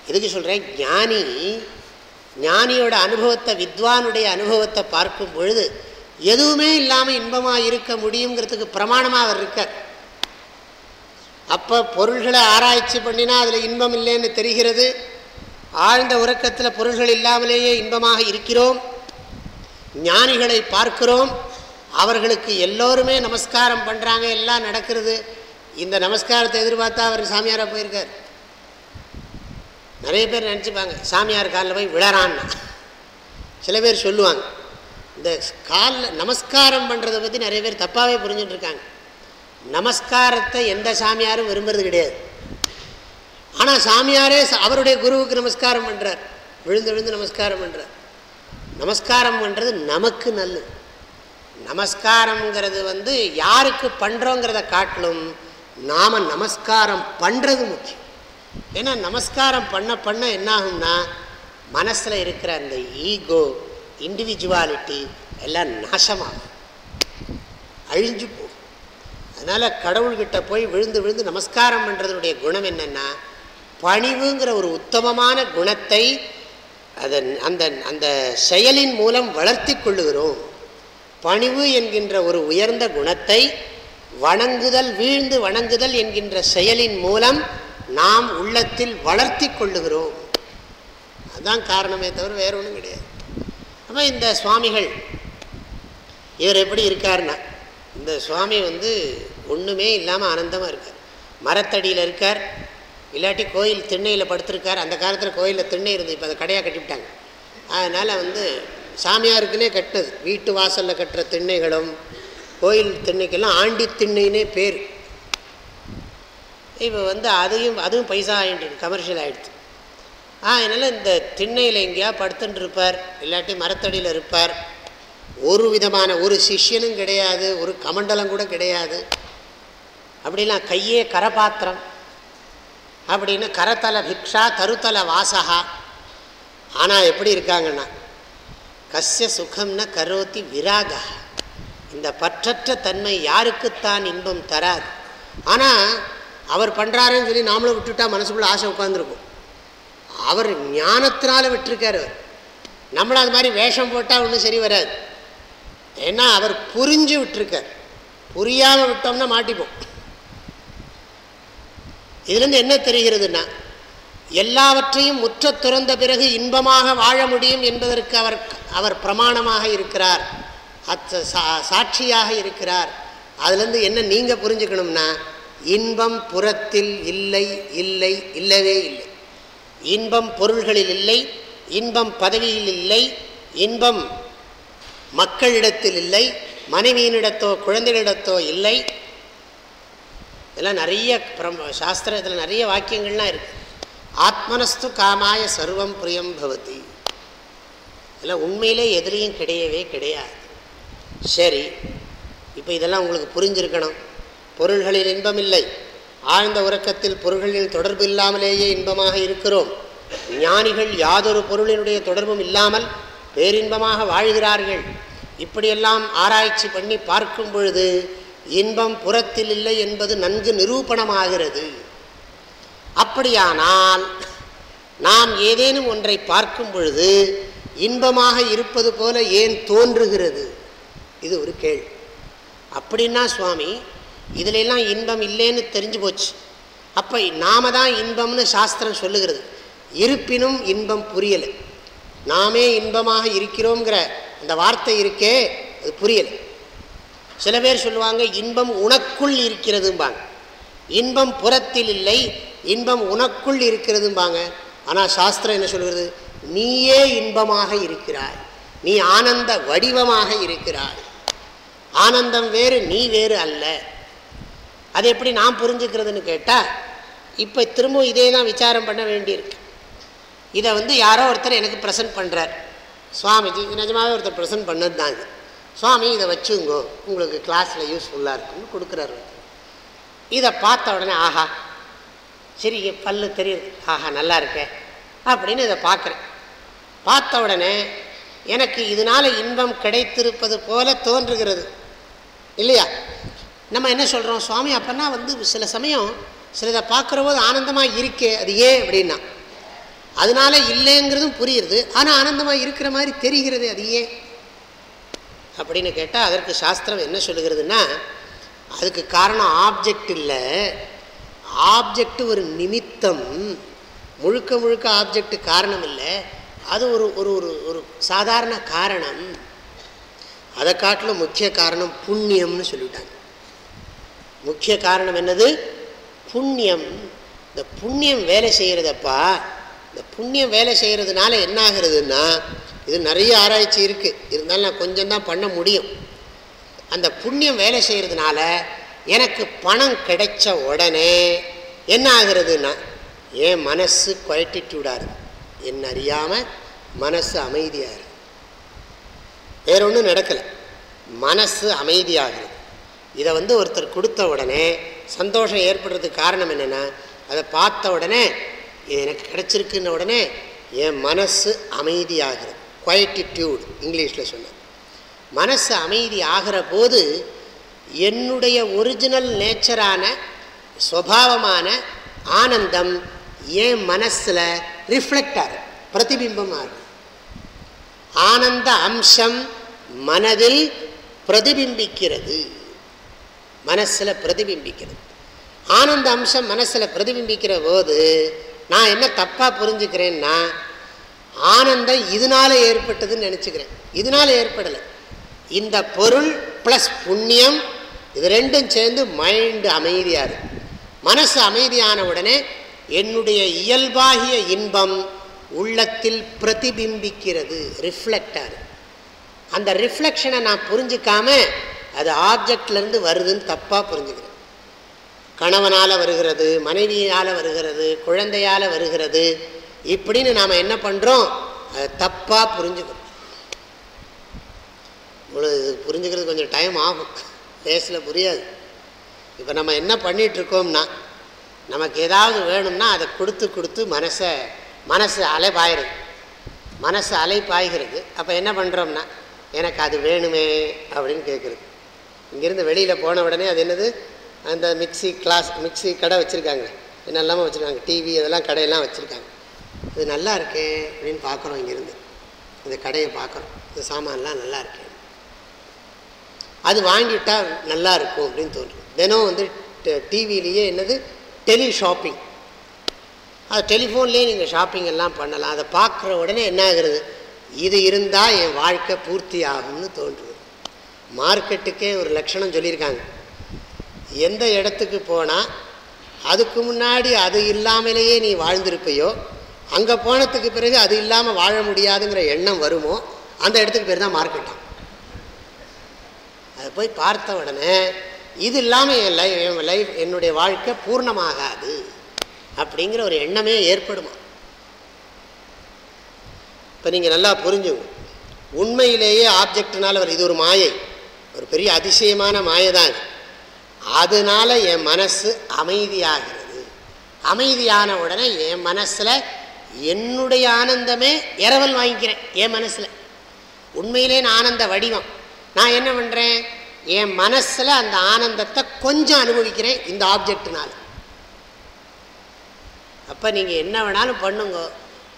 எதுக்கு சொல்கிறேன் ஞானி ஞானியோட அனுபவத்தை வித்வானுடைய அனுபவத்தை பார்க்கும் பொழுது எதுவுமே இல்லாமல் இன்பமாக இருக்க முடியுங்கிறதுக்கு பிரமாணமாக அவர் இருக்கார். அப்போ பொருள்களை ஆராய்ச்சி பண்ணினா அதில் இன்பம் இல்லைன்னு தெரிகிறது. ஆழ்ந்த உறக்கத்தில் பொருள்கள் இல்லாமலேயே இன்பமாக இருக்கிறோம். ஞானிகளை பார்க்கிறோம். அவர்களுக்கு எல்லோருமே நமஸ்காரம் பண்ணுறாங்க எல்லாம் நடக்கிறது. இந்த நமஸ்காரத்தை எதிர்பார்த்தா அவர் சாமியாராக போயிருக்கார். நிறைய பேர் நினச்சிப்பாங்க சாமியார் காலில் போய் விழறான்னு. சில பேர் சொல்லுவாங்க இந்த காலில் நமஸ்காரம் பண்ணுறதை பற்றி நிறைய பேர் தப்பாகவே புரிஞ்சுட்டு இருக்காங்க நமஸ்காரத்தை எந்த சாமியாரும் விரும்புறது கிடையாது. ஆனால் சாமியாரே அவருடைய குருவுக்கு நமஸ்காரம் பண்ணுறார் விழுந்து விழுந்து நமஸ்காரம் பண்ணுறார் நமஸ்காரம் பண்ணுறது நமக்கு நல்லது. நமஸ்காரங்கிறது வந்து யாருக்கு பண்ணுறோங்கிறத காட்டிலும் நாம் நமஸ்காரம் பண்ணுறது முக்கியம். ஏன்னா நமஸ்காரம் பண்ண பண்ண என்ன ஆகும்னா மனசில் இருக்கிற அந்த ஈகோ இண்டிவிஜுவாலிட்டி எல்லாம் நாசமாகும். அழிஞ்சு போகும். அதனால் கடவுள்கிட்ட போய் விழுந்து விழுந்து நமஸ்காரம் பண்ணுறதுடைய குணம் என்னென்னா பணிவுங்கிற ஒரு உத்தமமான குணத்தை அதன் அந்த அந்த செயலின் மூலம் வளர்த்தி கொள்ளுகிறோம். பணிவு என்கின்ற ஒரு உயர்ந்த குணத்தை வணங்குதல் வீழ்ந்து வணங்குதல் என்கின்ற செயலின் மூலம் நாம் உள்ளத்தில் வளர்த்தி கொள்ளுகிறோம். அதுதான் காரணமே தவிர வேறு ஒன்றும் கிடையாது. அப்போ இந்த சுவாமிகள் இவர் எப்படி இருக்காருன்னா இந்த சுவாமி வந்து ஒன்றுமே இல்லாமல் ஆனந்தமாக இருக்கார். மரத்தடியில் இருக்கார். இல்லாட்டி கோயில் திண்ணையில் படுத்திருக்கார். அந்த காலத்தில் கோயிலில் திண்ணை இருந்து இப்போ அதை கடையாக கட்டிவிட்டாங்க. அதனால் வந்து சாமியாருக்குன்னே கட்டினது. வீட்டு வாசலில் கட்டுற திண்ணைகளும் கோயில் திண்ணைக்கெல்லாம் ஆண்டி திண்ணைன்னே பேர். இப்போ வந்து அதையும் அதுவும் பைசா ஆகிட்டு கமர்ஷியல் ஆகிடுது அதனால் இந்த திண்ணையில் எங்கேயா படுத்துட்டு இருப்பார். இல்லாட்டி மரத்தடியில் இருப்பார். ஒரு விதமான ஒரு சிஷ்யனும் கிடையாது. ஒரு கமண்டலம் கூட கிடையாது. அப்படிலாம் கையே கரபாத்திரம். அப்படின்னு கரத்தல பிக்ஷா கருத்தல வாசகா. ஆனால் எப்படி இருக்காங்கன்னா கஸ்ய சுகம்ன கரோத்தி விராகா. இந்த பற்றற்ற தன்மை யாருக்குத்தான் இன்பம் தராது. ஆனால் அவர் பண்ணுறாருன்னு சொல்லி நாமளும் விட்டுட்டா மனசுக்குள்ள ஆசை உட்காந்துருக்கும் அவர் ஞானத்தினால விட்டுருக்காரு அவர். நம்மளும் அது மாதிரி வேஷம் போட்டால் ஒன்றும் சரி வராது. ஏன்னா அவர் புரிஞ்சு விட்டுருக்கார். புரியாமல் விட்டோம்னா மாட்டிப்போம். இதுலேருந்து என்ன தெரிகிறதுனா எல்லாவற்றையும் முற்ற துறந்த பிறகு இன்பமாக வாழ முடியும் என்பதற்கு அவர் அவர் பிரமாணமாக இருக்கிறார். அத்த சா- சாட்சியாக இருக்கிறார். அதுலேருந்து என்ன நீங்கள் புரிஞ்சுக்கணும்னா இன்பம் புறத்தில் இல்லை இல்லை இல்லவே இல்லை. இன்பம் பொருள்களில் இல்லை இன்பம் பதவியில் இல்லை இன்பம் மக்களிடத்தில் இல்லை மனைவியினிடத்தோ குழந்தைகளிடத்தோ இல்லை இதெல்லாம் நிறைய பிரம் சாஸ்திரத்தில் நிறைய வாக்கியங்கள்லாம் இருக்குது ஆத்மனஸ்து காமாய சர்வம் பிரியம் பவதி. இதெல்லாம் உண்மையிலே எதிரியும் கிடையவே கிடையாது. சரி இப்போ இதெல்லாம் உங்களுக்கு புரிஞ்சிருக்கணும். பொருள்களில் இன்பம் இல்லை ஆழ்ந்த உறக்கத்தில் பொருள்களில் தொடர்பு இல்லாமலேயே இன்பமாக இருக்கிறோம். ஞானிகள் யாதொரு பொருளினுடைய தொடர்பும் இல்லாமல் பேரின்பமாக வாழ்கிறார்கள். இப்படியெல்லாம் ஆராய்ச்சி பண்ணி பார்க்கும் பொழுது இன்பம் புறத்தில் இல்லை என்பது நன்கு நிரூபணமாகிறது. அப்படியானால் நாம் ஏதேனும் ஒன்றை பார்க்கும் பொழுது இன்பமாக இருப்பது போல ஏன் தோன்றுகிறது? இது ஒரு கேள்வி. அப்படின்னா சுவாமி இதிலெல்லாம் இன்பம் இல்லைன்னு தெரிஞ்சு போச்சு. அப்போ நாம தான் இன்பம்னு சாஸ்திரம் சொல்லுகிறது. இருப்பினும் இன்பம் புரியலை. நாமே இன்பமாக இருக்கிறோங்கிற அந்த வார்த்தை இருக்கே அது புரியலை. சில பேர் சொல்லுவாங்க இன்பம் உனக்குள் இருக்கிறதும்பாங்க. இன்பம் புறத்தில் இல்லை இன்பம் உனக்குள் இருக்கிறதும்பாங்க. ஆனால் சாஸ்திரம் என்ன சொல்கிறது நீயே இன்பமாக இருக்கிறாய். நீ ஆனந்த வடிவமாக இருக்கிறாய். ஆனந்தம் வேறு நீ வேறு அல்ல. அது எப்படி நான் புரிஞ்சுக்கிறதுன்னு கேட்டால் இப்போ திரும்ப இதே தான் விசாரம் பண்ண வேண்டியிருக்கு. இதை வந்து யாரோ ஒருத்தர் எனக்கு ப்ரெசன்ட் பண்ணுறார் சுவாமிஜி இது ஒருத்தர் ப்ரெசன்ட் பண்ணது தான் இது. சுவாமி இதை வச்சுங்கோ உங்களுக்கு கிளாஸில் யூஸ்ஃபுல்லாக இருக்கும்னு கொடுக்குறாரு. இதை பார்த்த உடனே ஆஹா சரி பல்லு தெரியுது. ஆஹா நல்லா இருக்கே. அப்படின்னு இதை பார்க்குறேன். பார்த்த உடனே எனக்கு இதனால் இன்பம் கிடைத்திருப்பது போல தோன்றுகிறது. இல்லையா? நம்ம என்ன சொல்கிறோம் சுவாமி அப்போன்னா வந்து சில சமயம் சிலதை பார்க்குற போது ஆனந்தமாக இருக்கே அது ஏன் அப்படின்னா. அதனால இல்லைங்கிறதும் புரியுது. ஆனால் ஆனந்தமாக இருக்கிற மாதிரி தெரிகிறது அது ஏன் அப்படின்னு கேட்டால் அதற்கு சாஸ்திரம் என்ன சொல்லுகிறதுன்னா அதுக்கு காரணம் ஆப்ஜெக்ட் இல்லை. ஆப்ஜெக்ட் ஒரு நிமித்தம். முழுக்க முழுக்க ஆப்ஜெக்ட் காரணம் இல்லை. அது ஒரு ஒரு ஒரு ஒரு சாதாரண காரணம். அதை காட்டிலும் முக்கிய காரணம் புண்ணியம்னு சொல்லிவிட்டாங்க முக்கிய காரணம் என்னது? புண்ணியம். இந்த புண்ணியம் வேலை செய்கிறதப்பா இந்த புண்ணியம் வேலை செய்கிறதுனால என்ன ஆகுறதுன்னா இது நிறைய ஆராய்ச்சி இருக்குது இருந்தாலும் நான் கொஞ்சம் தான் பண்ண முடியும். அந்த புண்ணியம் வேலை செய்கிறதுனால எனக்கு பணம் கிடைச்ச உடனே என்ன ஆகுறதுன்னா என் மனசு குவாட்டிடியூடாக என்ன அறியாமல் மனசு அமைதியாக இருக்கு. வேற ஒன்றும் நடக்கலை. மனசு அமைதியாகிறது இதை வந்து ஒருத்தர் கொடுத்த உடனே சந்தோஷம் ஏற்படுறதுக்கு காரணம் என்னென்னா அதை பார்த்த உடனே எனக்கு கிடச்சிருக்குன்ன உடனே என் மனசு அமைதியாகிறது குவைட்டிடியூட் இங்கிலீஷில் சொன்னேன் மனசு அமைதி ஆகிற போது என்னுடைய ஒரிஜினல் நேச்சரான சுவாவமான ஆனந்தம் என் மனசில் ரிஃப்ளெக்ட் ஆகும் பிரதிபிம்பம் ஆகும் ஆனந்த அம்சம் மனதில் பிரதிபிம்பிக்கிறது. மனசில் பிரதிபிம்பிக்கிறது. ஆனந்த அம்சம் மனசில் பிரதிபிம்பிக்கிற போது நான் என்ன தப்பாக புரிஞ்சுக்கிறேன்னா ஆனந்தம் இதனால ஏற்பட்டதுன்னு நினச்சிக்கிறேன். இதனால் ஏற்படலை. இந்த பொருள் ப்ளஸ் புண்ணியம் இது ரெண்டும் சேர்ந்து மைண்டு அமைதியாக மனசு அமைதியான உடனே என்னுடைய இயல்பாகிய இன்பம் உள்ளத்தில் பிரதிபிம்பிக்கிறது ரிஃப்ளெக்ட் அந்த ரிஃப்ளெக்ஷனை நான் புரிஞ்சிக்காம அது ஆப்ஜெக்ட்லேருந்து வருதுன்னு தப்பாக புரிஞ்சுக்கிறேன். கணவனால் வருகிறது மனைவியால் வருகிறது குழந்தையால் வருகிறது இப்படின்னு நாம் என்ன பண்ணுறோம் அதை தப்பாக புரிஞ்சுக்கிறோம் இவ்வளோ இது புரிஞ்சுக்கிறது கொஞ்சம் டைம் ஆகும். லேஸில் புரியாது. இப்போ நம்ம என்ன பண்ணிகிட்ருக்கோம்னா நமக்கு ஏதாவது வேணும்னா அதை கொடுத்து கொடுத்து மனசை மனசு அலைபாயிறது மனசு அலைப்பாய்கிறது. அப்போ என்ன பண்ணுறோம்னா எனக்கு அது வேணுமே அப்படின்னு கேட்குறது இங்கேருந்து வெளியில் போன உடனே அது என்னது? அந்த மிக்சி கிளாஸ் மிக்சி கடை வச்சுருக்காங்க. என்னெல்லாமல் வச்சுருக்காங்க. டிவி அதெல்லாம் கடையெல்லாம் வச்சுருக்காங்க. இது நல்லா இருக்கே அப்படின்னு பார்க்குறோம் இங்கேருந்து. இந்த கடையை பார்க்குறோம். இந்த சாமான்லாம் நல்லா இருக்கே அது வாங்கிட்டால் நல்லா இருக்கும் அப்படின்னு தோன்றும் தினம் வந்து டிவிலேயே என்னது? டெலி ஷாப்பிங் அது டெலிஃபோன்லேயே நீங்கள் ஷாப்பிங் எல்லாம் பண்ணலாம். அதை பார்க்குற உடனே என்ன ஆகுறது? இது இருந்தால் என் வாழ்க்கை பூர்த்தி ஆகும்னு தோன்றுது. மார்க்கெட்டுக்கே ஒரு லட்சணம் சொல்லியிருக்காங்க. எந்த இடத்துக்கு போனால் அதுக்கு முன்னாடி அது இல்லாமலேயே நீ வாழ்ந்திருப்பையோ அங்கே போனதுக்கு பிறகு அது இல்லாமல் வாழ முடியாதுங்கிற எண்ணம் வருமோ அந்த இடத்துக்கு பேர் தான் மார்க்கெட்டும். அதை போய் பார்த்த உடனே இது இல்லாமல் என் லைஃப் என் லைஃப் என்னுடைய வாழ்க்கை பூர்ணமாகாது அப்படிங்கிற ஒரு எண்ணமே ஏற்படுமா? இப்போ நீங்கள் நல்லா புரிஞ்சுங்க. உண்மையிலேயே ஆப்ஜெக்ட்னால ஒரு இது ஒரு மாயை. ஒரு பெரிய அதிசயமான மாயை தான் இது. அதனால என் மனசு அமைதியாகிறது. அமைதியான உடனே என் மனசில் என்னுடைய ஆனந்தமே இரவல் வாங்கிக்கிறேன் என் மனசில். உண்மையிலே நான் ஆனந்த வடிவம். நான் என்ன பண்ணுறேன் என் மனசில் அந்த ஆனந்தத்தை கொஞ்சம் அனுபவிக்கிறேன் இந்த ஆப்ஜெக்டினால் அப்போ நீங்கள் என்ன வேணாலும் பண்ணுங்க.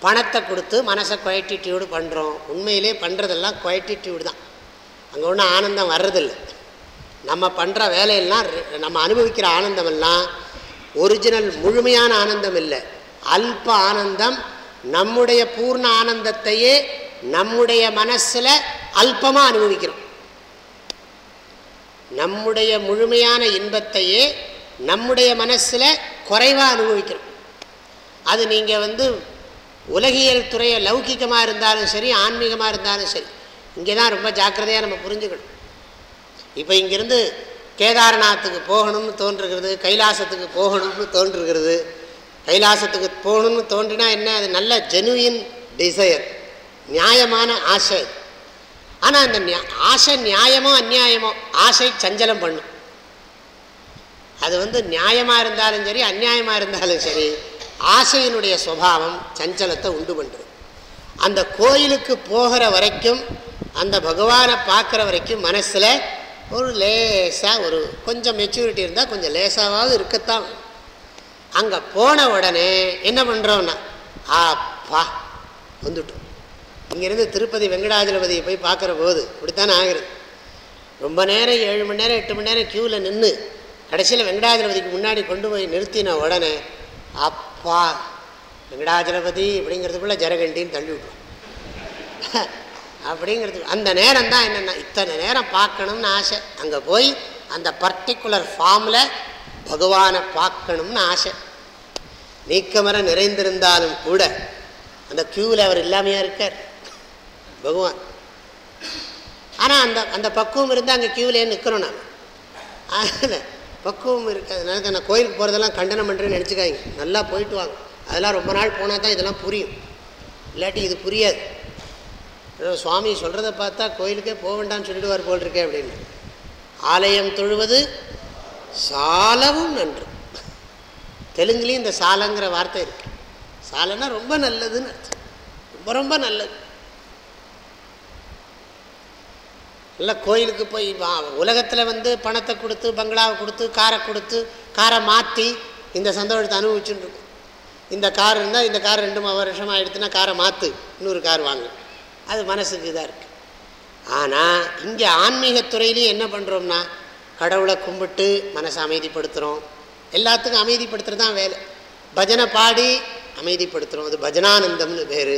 பணத்தை கொடுத்து மனசை குவைட்டிடியூடு பண்ணுறோம் உண்மையிலே பண்ணுறதெல்லாம் குவைட்டிடியூடு தான். அங்கே ஒன்றும் ஆனந்தம் வர்றதில்லை. நம்ம பண்ணுற வேலையெல்லாம் நம்ம அனுபவிக்கிற ஆனந்தமெல்லாம் ஒரிஜினல் முழுமையான ஆனந்தம் இல்லை. அல்ப ஆனந்தம் நம்முடைய பூர்ண ஆனந்தத்தையே நம்முடைய மனசில் அல்பமாக அனுபவிக்கிறோம். நம்முடைய முழுமையான இன்பத்தையே நம்முடைய மனசில் குறைவாக அனுபவிக்கிறோம். அது நீங்கள் வந்து உலகியல் துறையை லௌகிகமாக இருந்தாலும் சரி ஆன்மீகமாக இருந்தாலும் சரி இங்கே தான் ரொம்ப ஜாக்கிரதையாக நம்ம புரிஞ்சுக்கணும். இப்போ இங்கேருந்து கேதார்நாத்துக்கு போகணும்னு தோன்றுகிறது கைலாசத்துக்கு போகணும்னு தோன்றுகிறது. கைலாசத்துக்கு போகணும்னு தோன்றினா என்ன? அது நல்ல ஜெனுவின் டிசையர் நியாயமான ஆசை. ஆனால் அந்த ஆசை நியாயமோ அந்நியாயமோ ஆசை சஞ்சலம் பண்ணும். அது வந்து நியாயமாக இருந்தாலும் சரி அந்நியாயமாக இருந்தாலும் சரி ஆசையினுடைய சுவாவம் சஞ்சலத்தை உண்டு பண்ணுறது அந்த கோயிலுக்கு போகிற வரைக்கும் அந்த பகவானை பார்க்குற வரைக்கும் மனசில் ஒரு லேசாக ஒரு கொஞ்சம் மெச்சூரிட்டி இருந்தால் கொஞ்சம் லேசாவது இருக்கத்தான் அங்கே போன உடனே என்ன பண்ணுறோம்னா ஆப்பா வந்துட்டோம். இங்கேருந்து திருப்பதி வெங்கடாஜலபதியை போய் பார்க்குற போது இப்படித்தானே ஆகிறது. ரொம்ப நேரம் ஏழு மணி நேரம் எட்டு மணி நேரம் க்யூவில் நின்று கடைசியில் வெங்கடாஜலபதிக்கு முன்னாடி கொண்டு போய் நிறுத்தின உடனே அப்பா! வெங்கடாஜலபதி அப்படிங்கிறதுக்குள்ளே ஜரகண்டின்னு தள்ளி விட்ரும் அப்படிங்கிறது அந்த நேரம் தான் என்னென்னா இத்தனை நேரம் பார்க்கணும்னு ஆசை. அங்கே போய் அந்த பர்டிகுலர் ஃபார்மில் பகவானை பார்க்கணும்னு ஆசை. நீக்கமர நிறைந்திருந்தாலும் கூட அந்த க்யூவில் அவர் இல்லாமையாக இருக்கார். பகவான். ஆனால் அந்த அந்த பக்குவம் இருந்தால் அங்கே க்யூவிலே நிற்கிறோம் நான் அதில் பக்குவம் இருக்கிறதுனால நான் கோயிலுக்கு போகிறதெல்லாம் கண்டனம் பண்ணுறேன்னு நினச்சிக்காங்க நல்லா போயிட்டு வாங்க. அதெல்லாம் ரொம்ப நாள் போனால் தான் இதெல்லாம் புரியும். இல்லாட்டி இது புரியாது. சுவாமி சொல்கிறத பார்த்தா கோயிலுக்கே போக வேண்டாம்னு சொல்லிடுவார் போல் இருக்கே அப்படின்னு. ஆலயம் தொழுவது சாலவும் நன்று. தெலுங்குலேயும் இந்த சாலங்கிற வார்த்தை இருக்குது சாலைன்னா ரொம்ப நல்லதுன்னு அர்த்தம். ரொம்ப ரொம்ப நல்லது. இல்லை கோயிலுக்கு போய் உலகத்தில் வந்து பணத்தை கொடுத்து பங்களாவை கொடுத்து காரை கொடுத்து காரை மாற்றி இந்த சந்தோஷத்தை அனுபவிச்சுட்டு இந்த கார் இருந்தால் இந்த கார் ரெண்டு வருஷம் ஆகிடுச்சுன்னா காரை மாற்று இன்னொரு கார் வாங்கு. அது மனசுக்கு இதாக இருக்குது ஆனால் இங்கே ஆன்மீகத்துறையிலையும் என்ன பண்ணுறோம்னா கடவுளை கும்பிட்டு மனசை அமைதிப்படுத்துகிறோம் எல்லாத்துக்கும் அமைதிப்படுத்துறது தான் வேலை. பஜனை பாடி அமைதிப்படுத்துகிறோம் அது பஜனானந்தம்னு பேர்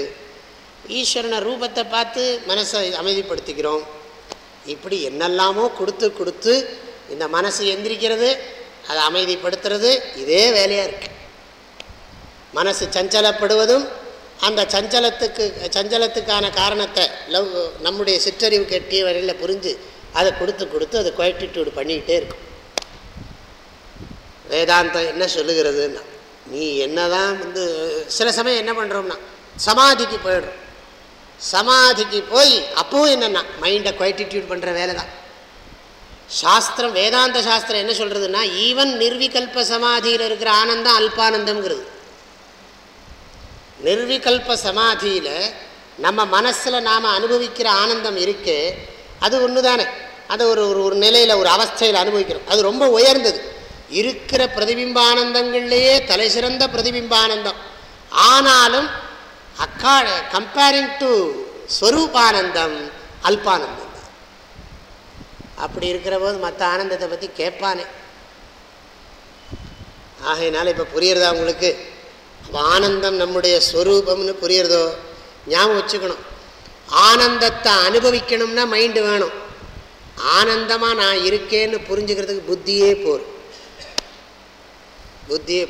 ஈஸ்வரனை ரூபத்தை பார்த்து மனசை அமைதிப்படுத்திக்கிறோம். இப்படி என்னெல்லாமோ கொடுத்து கொடுத்து இந்த மனசு எந்திரிக்கிறது அதை அமைதிப்படுத்துறது இதே வேலையாக இருக்குது மனசு சஞ்சலப்படுவதும் அந்த சஞ்சலத்துக்கு சஞ்சலத்துக்கான காரணத்தை லவ் நம்முடைய சிற்றறிவு கட்டிய வரையில் புரிஞ்சு அதை கொடுத்து கொடுத்து அதை குவாட்டிடியூடு பண்ணிக்கிட்டே இருக்கும். வேதாந்தம் என்ன சொல்லுகிறதுன்னா நீ என்னதான் வந்து சில சமயம் என்ன பண்ணுறோம்னா சமாதிக்கு போயிடும் சமாதிக்கு போய் அப்பவும் என்னென்னா மைண்டை குவாட்டிடியூட் பண்ணுற வேலை தான் சாஸ்திரம் வேதாந்த சாஸ்திரம் என்ன சொல்கிறதுன்னா ஈவன் நிர்விகல்ப சமாதியில் இருக்கிற ஆனந்தம் அல்பானந்தம்ங்கிறது. நிர்விகல்ப சமாதியில் நம்ம மனசில் நாம் அனுபவிக்கிற ஆனந்தம் இருக்குது அது ஒன்று தானே அதை ஒரு ஒரு ஒரு நிலையில் ஒரு அவஸ்தையில் அனுபவிக்கிறோம். அது ரொம்ப உயர்ந்தது. இருக்கிற பிரதிபிம்பானந்தங்கள்லேயே தலை சிறந்த பிரதிபிம்பானந்தம். ஆனாலும் அக்கா கம்பேரிங் டு ஸ்வரூபானந்தம் அல்பானந்தம். அப்படி இருக்கிற போது மற்ற ஆனந்தத்தை பற்றி கேட்பானே. ஆகையினால இப்போ புரியுறதா உங்களுக்கு? ஆனந்தம் நம்முடைய ஸ்வரூபம்னு புரியுறதோ? ஞாபகம் வச்சுக்கணும். ஆனந்தத்தை அனுபவிக்கணும்னா மைண்டு வேணும். ஆனந்தமாக நான் இருக்கேன்னு புரிஞ்சுக்கிறதுக்கு புத்தியே போகும் புத்தியே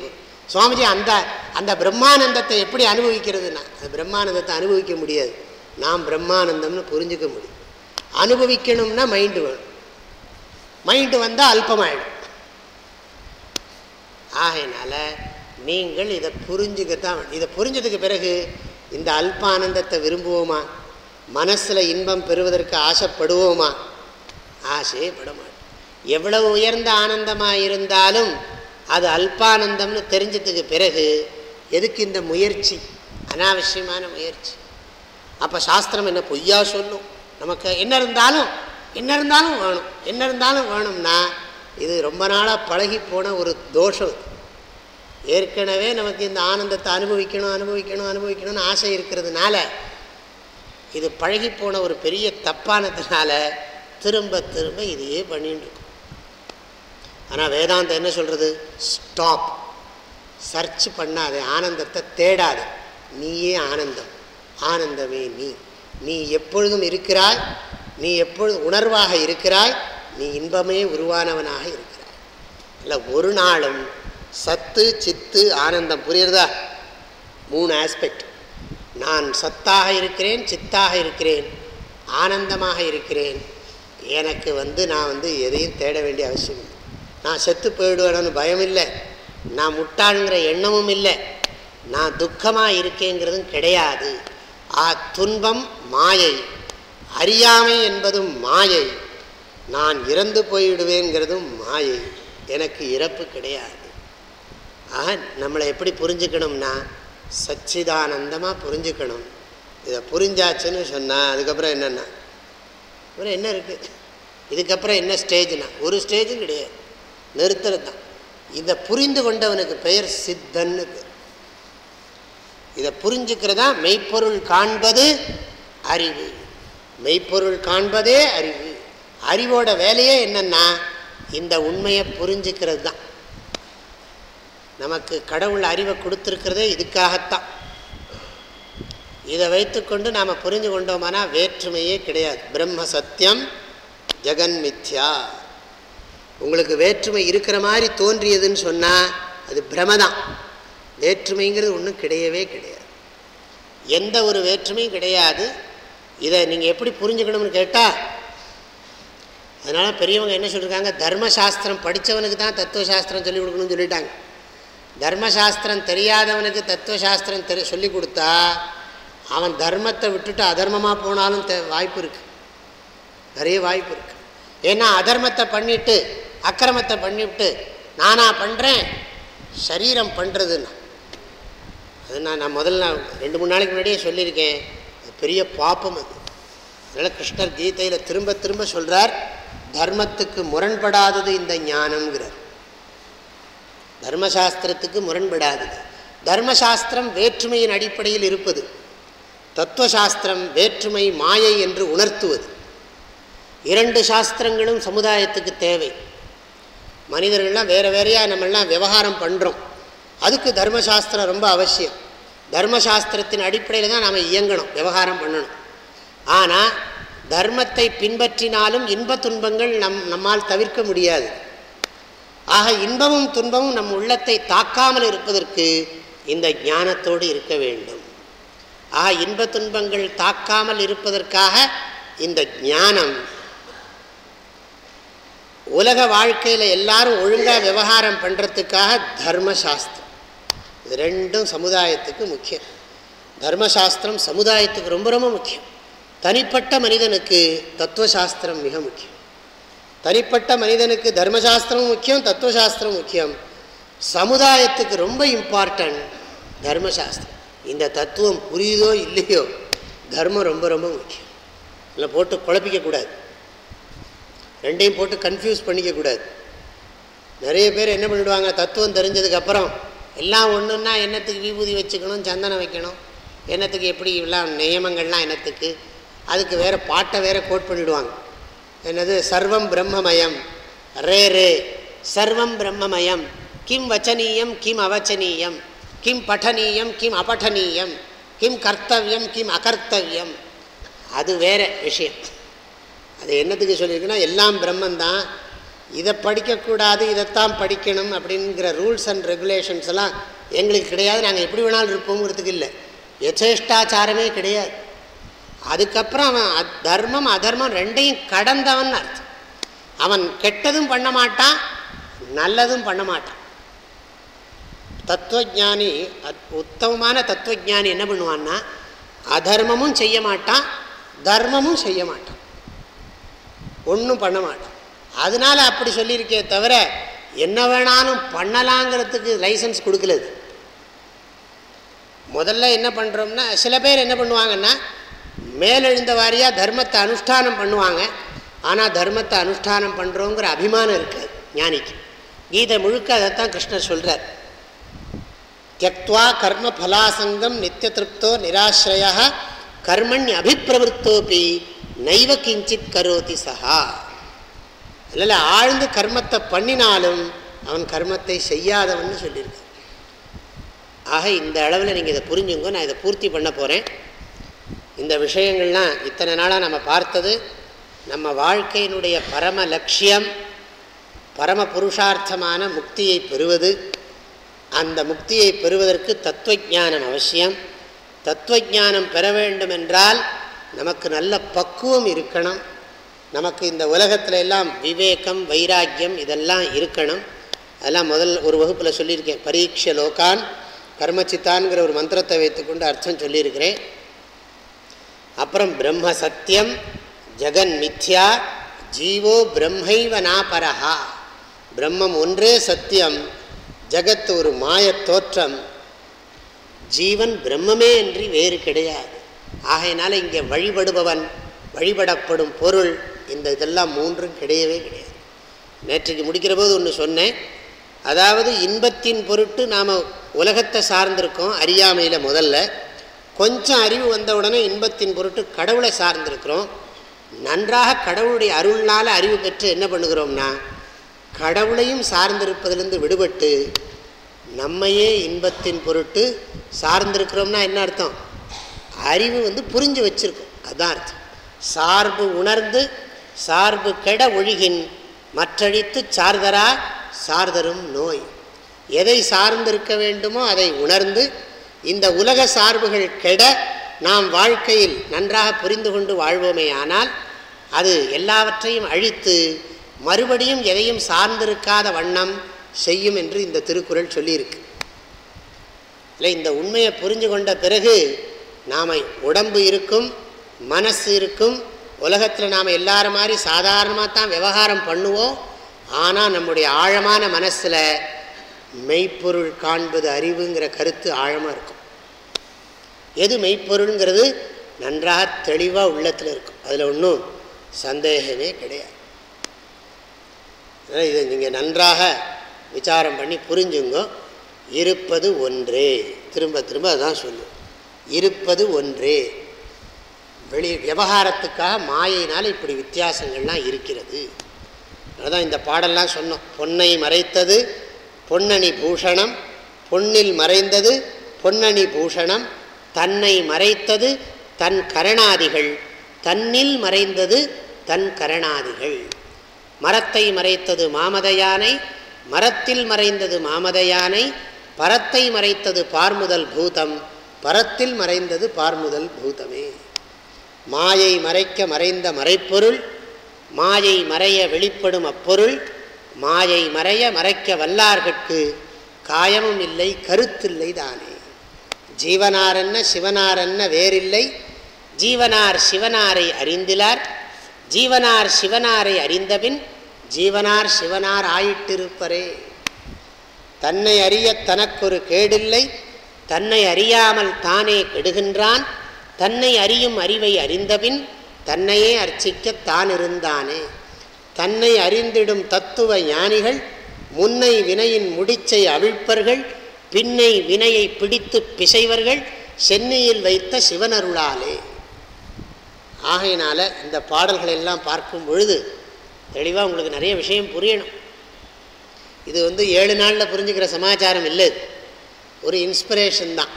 சுவாமிஜி அந்த அந்த பிரம்மானந்தத்தை எப்படி அனுபவிக்கிறதுனா அந்த பிரம்மானந்தத்தை அனுபவிக்க முடியாது. நாம் பிரம்மானந்தம்னு புரிஞ்சுக்க முடியும். அனுபவிக்கணும்னா மைண்டு வேணும். மைண்டு வந்தால் அல்பமாயிடும். ஆகையினால நீங்கள் இதை புரிஞ்சுக்கத்தான் இதை புரிஞ்சதுக்கு பிறகு இந்த அல்பானந்தத்தை விரும்புவோமா? மனசில் இன்பம் பெறுவதற்கு ஆசைப்படுவோமா? ஆசையே படமாட்டோம் எவ்வளவு உயர்ந்த ஆனந்தமாக இருந்தாலும் அது அல்பானந்தம்னு தெரிஞ்சதுக்கு பிறகு எதுக்கு இந்த முயற்சி? அனாவசியமான முயற்சி. அப்போ சாஸ்திரம் என்ன பொய்யா சொல்லும்? நமக்கு என்ன இருந்தாலும் என்ன இருந்தாலும் வேணும். என்ன இருந்தாலும் வேணும்னா இது ரொம்ப நாளாக பழகி போன ஒரு தோஷம் ஏற்கனவே நமக்கு இந்த ஆனந்தத்தை அனுபவிக்கணும் அனுபவிக்கணும் அனுபவிக்கணும்னு ஆசை இருக்கிறதுனால இது பழகி போன ஒரு பெரிய தப்பானதுனால திரும்ப திரும்ப இதையே பண்ணிட்டு ஆனால் வேதாந்தம் என்ன சொல்கிறது ஸ்டாப் சர்ச் பண்ணாதே ஆனந்தத்தை தேடாது. நீயே ஆனந்தம். ஆனந்தமே நீ. நீ எப்பொழுதும் இருக்கிறாய் நீ எப்பொழுது உணர்வாக இருக்கிறாய் நீ இன்பமே உருவானவனாக இருக்கிறாய். இல்லை ஒரு நாளும் சத்து சித்து ஆனந்தம் புரியுறதா? மூணு ஆஸ்பெக்ட் நான் சத்தாக இருக்கிறேன் சித்தாக இருக்கிறேன் ஆனந்தமாக இருக்கிறேன். எனக்கு வந்து நான் வந்து எதையும் தேட வேண்டிய அவசியம் நான் செத்து போயிடுவேனோன்னு பயம் இல்லை நான் முட்டாளுங்கிற எண்ணமும் இல்லை. நான் துக்கமாக இருக்கேங்கிறதும் கிடையாது. ஆ துன்பம் மாயை. அறியாமை என்பதும் மாயை. நான் இறந்து போயிடுவேங்கிறதும் மாயை. எனக்கு இறப்பு கிடையாது. ஆக நம்மளை எப்படி புரிஞ்சுக்கணும்னா சச்சிதானந்தமாக புரிஞ்சுக்கணும். இதை புரிஞ்சாச்சுன்னு சொன்னால் அதுக்கப்புறம் என்னென்னா? அப்புறம் என்ன இருக்குது இதுக்கப்புறம் என்ன ஸ்டேஜ்னா ஒரு ஸ்டேஜும் கிடையாது. நிறுத்துறது தான் இதை புரிந்து கொண்டவனுக்கு பெயர் சித்தன்னு இதை புரிஞ்சுக்கிறதா மெய்ப்பொருள் காண்பது அறிவு. மெய்ப்பொருள் காண்பதே அறிவு. அறிவோட வேலையே என்னென்னா இந்த உண்மையை புரிஞ்சுக்கிறது தான் நமக்கு கடவுள் அறிவை கொடுத்துருக்கிறதே இதுக்காகத்தான். இதை வைத்துக்கொண்டு நாம் புரிஞ்சு கொண்டோமானா வேற்றுமையே கிடையாது. பிரம்ம சத்தியம் ஜெகன் மித்யா. உங்களுக்கு வேற்றுமை இருக்கிற மாதிரி தோன்றியதுன்னு சொன்னால் அது பிரமதான். வேற்றுமைங்கிறது ஒன்றும் கிடையவே கிடையாது. எந்த ஒரு வேற்றுமையும் கிடையாது. இதை நீங்கள் எப்படி புரிஞ்சுக்கணும்னு கேட்டால் அதனால் பெரியவங்க என்ன சொல்லியிருக்காங்க தர்மசாஸ்திரம் படித்தவனுக்கு தான் தத்துவசாஸ்திரம் சொல்லிக் கொடுக்கணும்னு சொல்லிட்டாங்க. தர்மசாஸ்திரம் தெரியாதவனுக்கு தத்துவசாஸ்திரம் தெரி சொல்லி கொடுத்தா அவன் தர்மத்தை விட்டுட்டு அதர்மமாக போனாலும் தெ வாய்ப்பு இருக்குது நிறைய வாய்ப்பு இருக்குது ஏன்னா அதர்மத்தை பண்ணிவிட்டு அக்கிரமத்தை பண்ணிவிட்டு நானாக பண்ணுறேன் சரீரம் பண்ணுறதுன்னா அது நான் நான் முதல்ல நான் ரெண்டு மூணு நாளைக்கு முன்னாடியே சொல்லியிருக்கேன். அது பெரிய பாப்பம் அது. அதனால் கிருஷ்ணர் கீதையில் திரும்ப திரும்ப சொல்கிறார் தர்மத்துக்கு முரண்படாதது இந்த ஞானம்ங்கிறார். தர்மசாஸ்திரத்துக்கு முரண்படாதது. தர்மசாஸ்திரம் வேற்றுமையின் அடிப்படையில் இருப்பது. தத்துவசாஸ்திரம் வேற்றுமை மாயை என்று உணர்த்துவது. இரண்டு சாஸ்திரங்களும் சமுதாயத்துக்கு தேவை. மனிதர்கள்லாம் வேறு வேறையாக நம்மளாம் விவகாரம் பண்ணுறோம் அதுக்கு தர்மசாஸ்திரம் ரொம்ப அவசியம். தர்மசாஸ்திரத்தின் அடிப்படையில் தான் நாம் இயங்கணும் விவகாரம் பண்ணணும். ஆனால் தர்மத்தை பின்பற்றினாலும் இன்ப துன்பங்கள் நம் நம்மால் தவிர்க்க முடியாது. ஆக இன்பமும் துன்பமும் நம் உள்ளத்தை தாக்காமல் இருப்பதற்கு இந்த ஞானத்தோடு இருக்க வேண்டும். ஆக இன்ப துன்பங்கள் தாக்காமல் இருப்பதற்காக இந்த ஞானம் உலக வாழ்க்கையில் எல்லாரும் ஒழுங்காக விவகாரம் பண்ணுறதுக்காக தர்மசாஸ்திரம். இது ரெண்டும் சமுதாயத்துக்கு முக்கியம். தர்மசாஸ்திரம் சமுதாயத்துக்கு ரொம்ப ரொம்ப முக்கியம். தனிப்பட்ட மனிதனுக்கு தத்துவசாஸ்திரம் மிக முக்கியம். தனிப்பட்ட மனிதனுக்கு தர்மசாஸ்திரம் முக்கியம் தத்துவசாஸ்திரம் முக்கியம். சமுதாயத்துக்கு ரொம்ப இம்பார்ட்டன்ட் தர்மசாஸ்திரம். இந்த தத்துவம் புரியுதோ இல்லையோ தர்மம் ரொம்ப ரொம்ப முக்கியம். இல்லை போட்டு குழப்பிக்கக்கூடாது ரெண்டையும் போட்டு கன்ஃபியூஸ் பண்ணிக்கக்கூடாது நிறைய பேர் என்ன பண்ணிவிடுவாங்க தத்துவம் தெரிஞ்சதுக்கப்புறம் எல்லாம் ஒன்றுன்னா என்னத்துக்கு விபூதி வச்சுக்கணும் சந்தனம் வைக்கணும்? என்னத்துக்கு எப்படி இவ்வளோ நியமங்கள்லாம் என்னத்துக்கு? அதுக்கு வேறு பாட்டை வேறு கோட் பண்ணிவிடுவாங்க என்னது? சர்வம் பிரம்மமயம். ரே ரே. சர்வம் பிரம்மமயம். கிம் வச்சனீயம் கிம் அவச்சனீயம். கிம் பட்டனீயம் கிம் அபட்டனீயம். கிம் கர்த்தவியம் கிம் அகர்த்தவியம். அது வேற விஷயம். அது என்னத்துக்கு சொல்லியிருக்குன்னா எல்லாம் பிரம்மந்தான். இதை படிக்கக்கூடாது இதைத்தான் படிக்கணும் அப்படிங்கிற ரூல்ஸ் அண்ட் ரெகுலேஷன்ஸ் எல்லாம் எங்களுக்கு கிடையாது. நாங்கள் எப்படி வேணாலும் இருப்போங்கிறதுக்கு இல்லை. யசேஷ்டாச்சாரமே கிடையாது. அதுக்கப்புறம் அவன் தர்மம் அதர்மம் ரெண்டையும் கடந்தவன் அர்த்தம். அவன் கெட்டதும் பண்ண மாட்டான் நல்லதும் பண்ண மாட்டான். தத்துவஜானி அத்- உத்தமமான தத்துவஜானி என்ன பண்ணுவான்னா அதர்மமும் செய்ய மாட்டான் தர்மமும் செய்ய மாட்டான். ஒன்றும் பண்ண மாட்டான். அதனால அப்படி சொல்லியிருக்கே தவிர என்ன வேணாலும் பண்ணலாங்கிறதுக்கு லைசன்ஸ் கொடுக்கலது. முதல்ல என்ன பண்ணுறோம்னா சில பேர் என்ன பண்ணுவாங்கன்னா மேலெழுந்த வாரியாக தர்மத்தை அனுஷ்டானம் பண்ணுவாங்க. ஆனால் தர்மத்தை அனுஷ்டானம் பண்ணுறோங்கிற அபிமானம் இருக்காது ஞானிக்கு. கீதை முழுக்க அதைத்தான் கிருஷ்ணர் சொல்கிறார் தியக்வா கர்ம பலாசங்கம் நித்திய திருப்தோ நிராசிரய கர்மண் அபிப்பிரவருத்தோப்பி நைவ கிஞ்சித் கரோதி சஹா அதில் ஆழ்ந்து கர்மத்தை பண்ணினாலும் அவன் கர்மத்தை செய்யாதவன்னு சொல்லியிருக்கான் ஆக இந்த அளவில் நீங்கள் இதை புரிஞ்சுங்க நான் இதை பூர்த்தி பண்ண போகிறேன் இந்த விஷயங்கள்லாம் இத்தனை நாளாக நம்ம பார்த்தது நம்ம வாழ்க்கையினுடைய பரம லட்சியம் பரம புருஷார்த்தமான முக்தியை பெறுவது. அந்த முக்தியை பெறுவதற்கு தத்துவஜானம் அவசியம். தத்துவஜானம் பெற வேண்டும் என்றால் நமக்கு நல்ல பக்குவம் இருக்கணும். நமக்கு இந்த உலகத்துல எல்லாம் விவேகம் வைராக்கியம் இதெல்லாம் இருக்கணும். அதெல்லாம் முதல் ஒரு வகுப்பில் சொல்லியிருக்கேன். பரீட்ச லோகான் கர்மச்சித்தான்கிற ஒரு மந்திரத்தை வைத்துக்கொண்டு அர்த்தம் சொல்லியிருக்கிறேன். அப்புறம் பிரம்ம சத்தியம் ஜெகன் மித்யா ஜீவோ பிரம்மைவ நாபரஹா. பிரம்மம் ஒன்றே சத்தியம் ஜகத்து ஒரு மாயத் தோற்றம். ஜீவன் பிரம்மமே அன்றி வேறு கிடையாது. ஆகையினால இங்கே வழிபடுபவன் வழிபடப்படும் பொருள் இந்த இதெல்லாம் மூன்றும் கிடையவே கிடையாது. நேற்றுக்கு முடிக்கிற போது ஒன்று சொன்னேன். அதாவது இன்பத்தின் பொருட்டு நாம் உலகத்தை சார்ந்திருக்கோம் அறியாமையில் முதல்ல. கொஞ்சம் அறிவு வந்த உடனே இன்பத்தின் பொருட்டு கடவுளை சார்ந்திருக்கிறோம். நன்றாக கடவுளுடைய அருள்னால் அறிவு பெற்று என்ன பண்ணுகிறோம்னா கடவுளையும் சார்ந்திருப்பதிலிருந்து விடுபட்டு நம்மையே இன்பத்தின் பொருட்டு சார்ந்திருக்கிறோம்னா என்ன அர்த்தம்? அறிவு வந்து புரிஞ்சு வச்சிருக்கும். அதுதான் அர்த்தம் சார்பு உணர்ந்து சார்பு கெட ஒழுகின் மற்றழித்து சார்தரா சார்தரும் நோய். எதை சார்ந்திருக்க வேண்டுமோ அதை உணர்ந்து இந்த உலக சார்புகள் கெட நாம் வாழ்க்கையில் நன்றாக புரிந்து கொண்டு வாழ்வோமே ஆனால் அது எல்லாவற்றையும் அழித்து மறுபடியும் எதையும் சார்ந்திருக்காத வண்ணம் செய்யும் என்று இந்த திருக்குறள் சொல்லியிருக்கு. இல்லை இந்த உண்மையை புரிஞ்சு கொண்ட பிறகு நாம் உடம்பு இருக்கும் மனசு இருக்கும் உலகத்தில் நாம் எல்லாரும் மாதிரி சாதாரணமாக தான் விவகாரம் பண்ணுவோம். ஆனால் நம்முடைய ஆழமான மனசில் மெய்ப்பொருள் காண்பது அறிவுங்கிற கருத்து ஆழமாக இருக்கும். எது மெய்ப்பொருளுங்கிறது நன்றாக தெளிவாக உள்ளத்தில் இருக்கும். அதில் ஒன்றும் சந்தேகமே கிடையாது. அதனால் இதை நீங்கள் நன்றாக விசாரம் பண்ணி புரிஞ்சுங்க. இருப்பது ஒன்றே. திரும்ப திரும்ப அதான் சொல்லும். இருப்பது ஒன்று. வெளி விவகாரத்துக்காக மாயினால் இப்படி வித்தியாசங்கள்லாம் இருக்கிறது. அதுதான் இந்த பாடல்லாம் சொன்னோம். பொன்னை மறைத்தது பொன்னணி பூஷணம் பொன்னில் மறைந்தது பொன்னணி பூஷணம் தன்னை மறைத்தது தன் கரணாதிகள் தன்னில் மறைந்தது தன் கரணாதிகள். மரத்தை மறைத்தது மாமத யானை மரத்தில் மறைந்தது மாமத யானை பரத்தை மறைத்தது பார்முதல் பூதம் பரத்தில் மறைந்தது பார்முதல் பூதமே மாயை மறைக்க மறைந்த மறைப்பொருள் மாயை மறைய வெளிப்படும் அப்பொருள் மாயை மறைய மறைக்க வல்லார்கட்கு காயமும் இல்லை கருத்தில்லை தானே. ஜீவனாரென்ன சிவனாரென்ன வேறில்லை ஜீவனார் சிவனாரை அறிந்திலார் ஜீவனார் சிவனாரை அறிந்தபின் ஜீவனார் சிவனார் ஆயிட்டிருப்பரே. தன்னை அறிய தனக்கொரு கேடில்லை தன்னை அறியாமல் தானே கெடுகின்றான். தன்னை அறியும் அறிவை அறிந்தபின் தன்னையே அர்ச்சிக்க தான் இருந்தானே தன்னை அறிந்திடும் தத்துவ ஞானிகள் முன்னை வினையின் முடிச்சை அவிழ்ப்பர்கள் பின்னை வினையை பிடித்து பிசைவர்கள் சென்னையில் வைத்த சிவனருளாலே. ஆகையினால் இந்த பாடல்கள் எல்லாம் பார்க்கும் பொழுது தெளிவாக உங்களுக்கு நிறைய விஷயம் புரியணும். இது வந்து ஏழு நாளில் புரிஞ்சுக்கிற சமாச்சாரம் இல்லை. ஒரு இன்ஸ்பிரேஷன் தான்.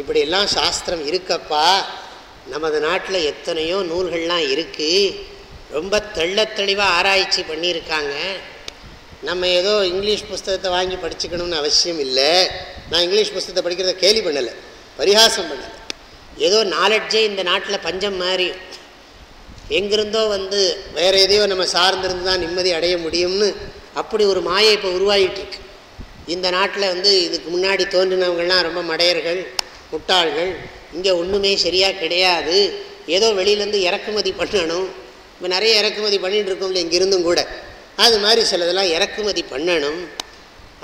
இப்படியெல்லாம் சாஸ்திரம் இருக்கப்பா நமது நாட்டில் எத்தனையோ நூல்கள்லாம் இருக்குது ரொம்ப தெள்ளத்தெளிவாக ஆராய்ச்சி பண்ணியிருக்காங்க. நம்ம ஏதோ இங்கிலீஷ் புஸ்தகத்தை வாங்கி படிச்சுக்கணும்னு அவசியம் இல்லை. நான் இங்கிலீஷ் புஸ்தகத்தை படிக்கிறத கேலி பண்ணலை பரிகாசம் பண்ணலை. ஏதோ நாலெட்ஜே இந்த நாட்டில் பஞ்சம் மாதிரி. எங்கிருந்தோ வந்து வேறு எதையோ நம்ம சார்ந்திருந்து தான் நிம்மதி அடைய முடியும்னு அப்படி ஒரு மாயை இப்போ உருவாகிட்டு இருக்கு. இந்த நாட்டில் வந்து இதுக்கு முன்னாடி தோன்றினவங்கள்லாம் ரொம்ப மடையர்கள் முட்டாள்கள். இங்கே ஒன்றுமே சரியாக கிடையாது. ஏதோ வெளியிலேருந்து இறக்குமதி பண்ணணும். இப்போ நிறைய இறக்குமதி பண்ணிகிட்டு இருக்கோம்ல இங்கிருந்தும் கூட. அது மாதிரி சிலதெல்லாம் இறக்குமதி பண்ணணும்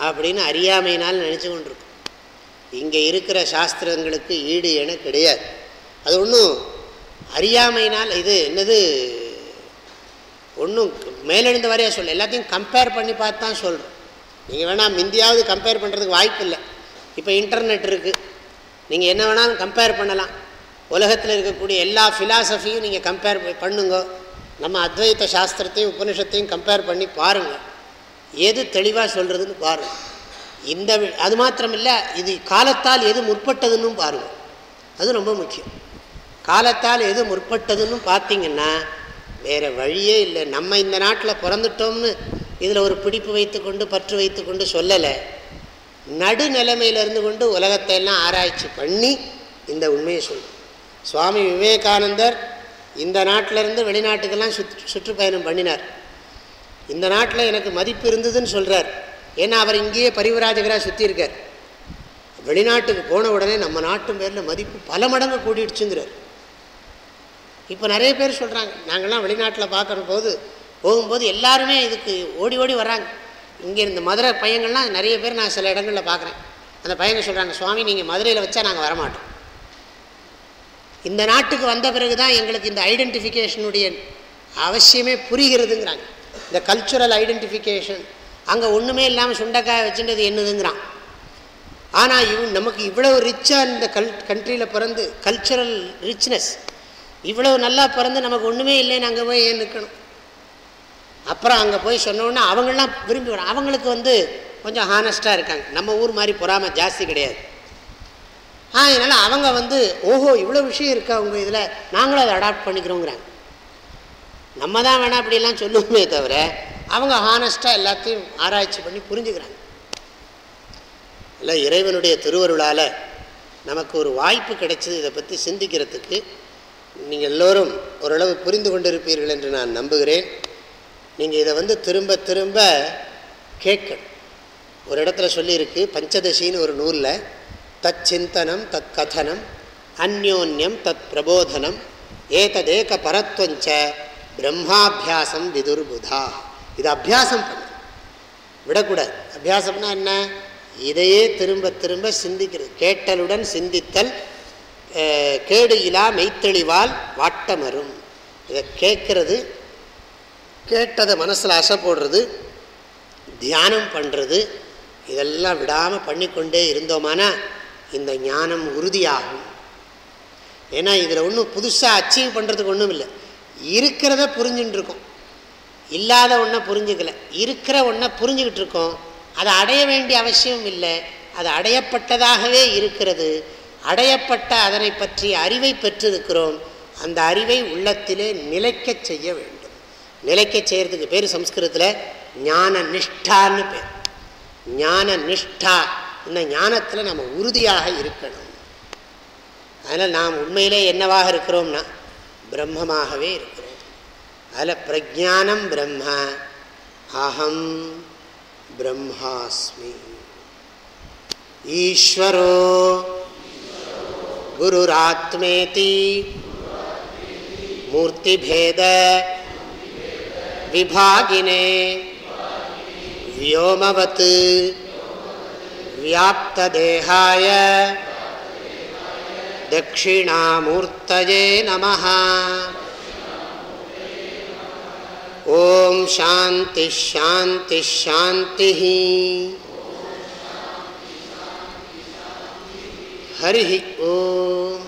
அப்படின்னு அறியாமையினால் நினச்சி கொண்டிருக்கோம். இங்கே இருக்கிற சாஸ்திரங்களுக்கு ஈடு என கிடையாது. அது ஒன்றும் அறியாமையினால் இது என்னது? ஒன்றும் மேலெழுந்த வரையா சொல்ல எல்லாத்தையும் கம்பேர் பண்ணி பார்த்து தான் சொல்கிறோம் நீங்கள் வேணால் முந்தியாவது கம்பேர் பண்ணுறதுக்கு வாய்ப்பு இல்லை. இப்போ இன்டர்நெட் இருக்குது நீங்கள் என்ன வேணாலும் கம்பேர் பண்ணலாம். உலகத்தில் இருக்கக்கூடிய எல்லா ஃபிலாசபியும் நீங்கள் கம்பேர் பண்ணுங்க. நம்ம அத்வைத்த சாஸ்திரத்தையும் உபனிஷத்தையும் கம்பேர் பண்ணி பாருங்கள் எது தெளிவாக சொல்கிறதுன்னு பாருங்கள் இந்த அது மாத்திரம் இல்லை இது காலத்தால் எது முற்பட்டதுன்னு பாருங்கள் அது ரொம்ப முக்கியம். காலத்தால் எது முற்பட்டதுன்னு பார்த்தீங்கன்னா வேறு வழியே இல்லை. நம்ம இந்த நாட்டில் பிறந்துட்டோம்னு இதில் ஒரு பிடிப்பு வைத்துக்கொண்டு பற்று வைத்துக்கொண்டு சொல்லலை. நடுநிலைமையில் இருந்து கொண்டு உலகத்தை எல்லாம் ஆராய்ச்சி பண்ணி இந்த உண்மையை சொல்லும் சுவாமி விவேகானந்தர் இந்த நாட்டிலேருந்து வெளிநாட்டுக்கெல்லாம் சுற்று சுற்றுப்பயணம் பண்ணினார். இந்த நாட்டில் எனக்கு மதிப்பு இருந்ததுன்னு சொல்கிறார் ஏன்னா அவர் இங்கேயே பரிவராஜகராக சுற்றியிருக்கார் வெளிநாட்டுக்கு போன உடனே நம்ம நாட்டு பேரில் மதிப்பு பல மடங்கு கூடிடுச்சுங்கிறார். இப்போ நிறைய பேர் சொல்கிறாங்க நாங்கள்லாம் வெளிநாட்டில் பார்க்குற போது போகும்போது எல்லாருமே இதுக்கு ஓடி ஓடி வர்றாங்க. இங்கே இந்த மதுரை பையங்கள்லாம் நிறைய பேர் நான் சில இடங்களில் பார்க்குறேன். அந்த பையங்க சொல்கிறாங்க சுவாமி நீங்கள் மதுரையில் வச்சா நாங்கள் வரமாட்டோம். இந்த நாட்டுக்கு வந்த பிறகு தான் எங்களுக்கு இந்த ஐடென்டிஃபிகேஷனுடைய அவசியமே புரிகிறதுங்கிறாங்க. இந்த கல்ச்சுரல் ஐடென்டிஃபிகேஷன் அங்கே ஒன்றுமே இல்லாமல் சுண்டைக்காய் வச்சுன்றது என்னதுங்கிறான். ஆனால் இவ் நமக்கு இவ்வளவு ரிச்சாக இந்த கல் கண்ட்ரியில் பிறந்து கல்ச்சுரல் ரிச்னஸ் இவ்வளவு நல்லா பிறந்து நமக்கு ஒன்றுமே இல்லைன்னு அங்கே போய் ஏன் நிற்கணும் அப்புறம் அங்கே போய் சொன்னோன்னா அவங்களாம் விரும்பி அவங்களுக்கு வந்து கொஞ்சம் ஹானஸ்ட்டாக இருக்காங்க. நம்ம ஊர் மாதிரி பொறாமை ஜாஸ்தி கிடையாது. அதனால் அவங்க வந்து ஓஹோ இவ்வளோ விஷயம் இருக்கா உங்கள் இதில்? நாங்களும் அதை அடாப்ட் பண்ணிக்கிறோங்கிறாங்க. நம்ம தான் வேணாம் அப்படிலாம் சொல்லுவோமே தவிர அவங்க ஹானஸ்ட்டாக எல்லாத்தையும் ஆராய்ச்சி பண்ணி புரிஞ்சுக்கிறாங்க. இல்லை இறைவனுடைய திருவருளால் நமக்கு ஒரு வாய்ப்பு கிடைச்சது இதை பற்றி சிந்திக்கிறதுக்கு நீங்கள் எல்லோரும் ஓரளவு புரிந்து கொண்டிருப்பீர்கள் என்று நான் நம்புகிறேன். நீங்கள் இதை வந்து திரும்ப திரும்ப கேட்கணும். ஒரு இடத்துல சொல்லியிருக்கு பஞ்சதசின்னு ஒரு நூலில் தத் சிந்தனம் தத் கதனம் அந்யோன்யம் தத் பிரபோதனம் ஏததேக பரத்வஞ்ச பிரம்மாபியாசம் விதுர்புதா. இது அபியாசம் பண்ணு. விடக்கூடாது. அபியாசம்னா என்ன? இதையே திரும்ப திரும்ப சிந்திக்கிறது. கேட்டலுடன் சிந்தித்தல் கேடு இலா மெய்த்தெளிவால் வாட்டமரும். இதை கேட்கறது கேட்டதை மனசில் அசை போடுறது தியானம் பண்ணுறது இதெல்லாம் விடாமல் பண்ணிக்கொண்டே இருந்தோமானா இந்த ஞானம் உறுதியாகும். ஏன்னா இதில் ஒன்றும் புதுசாக அச்சீவ் பண்ணுறதுக்கு ஒன்றும் இல்லை. இருக்கிறத புரிஞ்சுட்டு இருக்கோம் இல்லாத ஒன்றை புரிஞ்சுக்கல. இருக்கிற ஒன்றை புரிஞ்சுக்கிட்டு இருக்கோம் அதை அடைய வேண்டிய அவசியம் இல்லை. அது அடையப்பட்டதாகவே இருக்கிறது. அடையப்பட்ட அதனை பற்றி அறிவை பெற்றிருக்கிறோம். அந்த அறிவை உள்ளத்திலே நிலைக்க செய்ய வேண்டும். நிலைக்க செய்கிறதுக்கு பேர் சம்ஸ்கிருதத்தில் ஞான நிஷ்டான்னு பேர். ஞான நிஷ்டா இந்த ஞானத்தில் நம்ம உறுதியாக இருக்கணும். அதனால் நாம் உண்மையிலே என்னவாக இருக்கிறோம்னா பிரம்மமாகவே இருக்கிறோம். அதில் பிரஜானம் பிரம்ம அகம் பிரம்மாஸ்மி. ஈஸ்வரோ குருராத்மேதி மூர்த்திபேத विभागिने। व्योमवत्। व्याप्तदेहाय। दक्षिणामूर्तये नमः। ॐ शान्तिश्शान्तिश्शान्तिः हरिः ओ।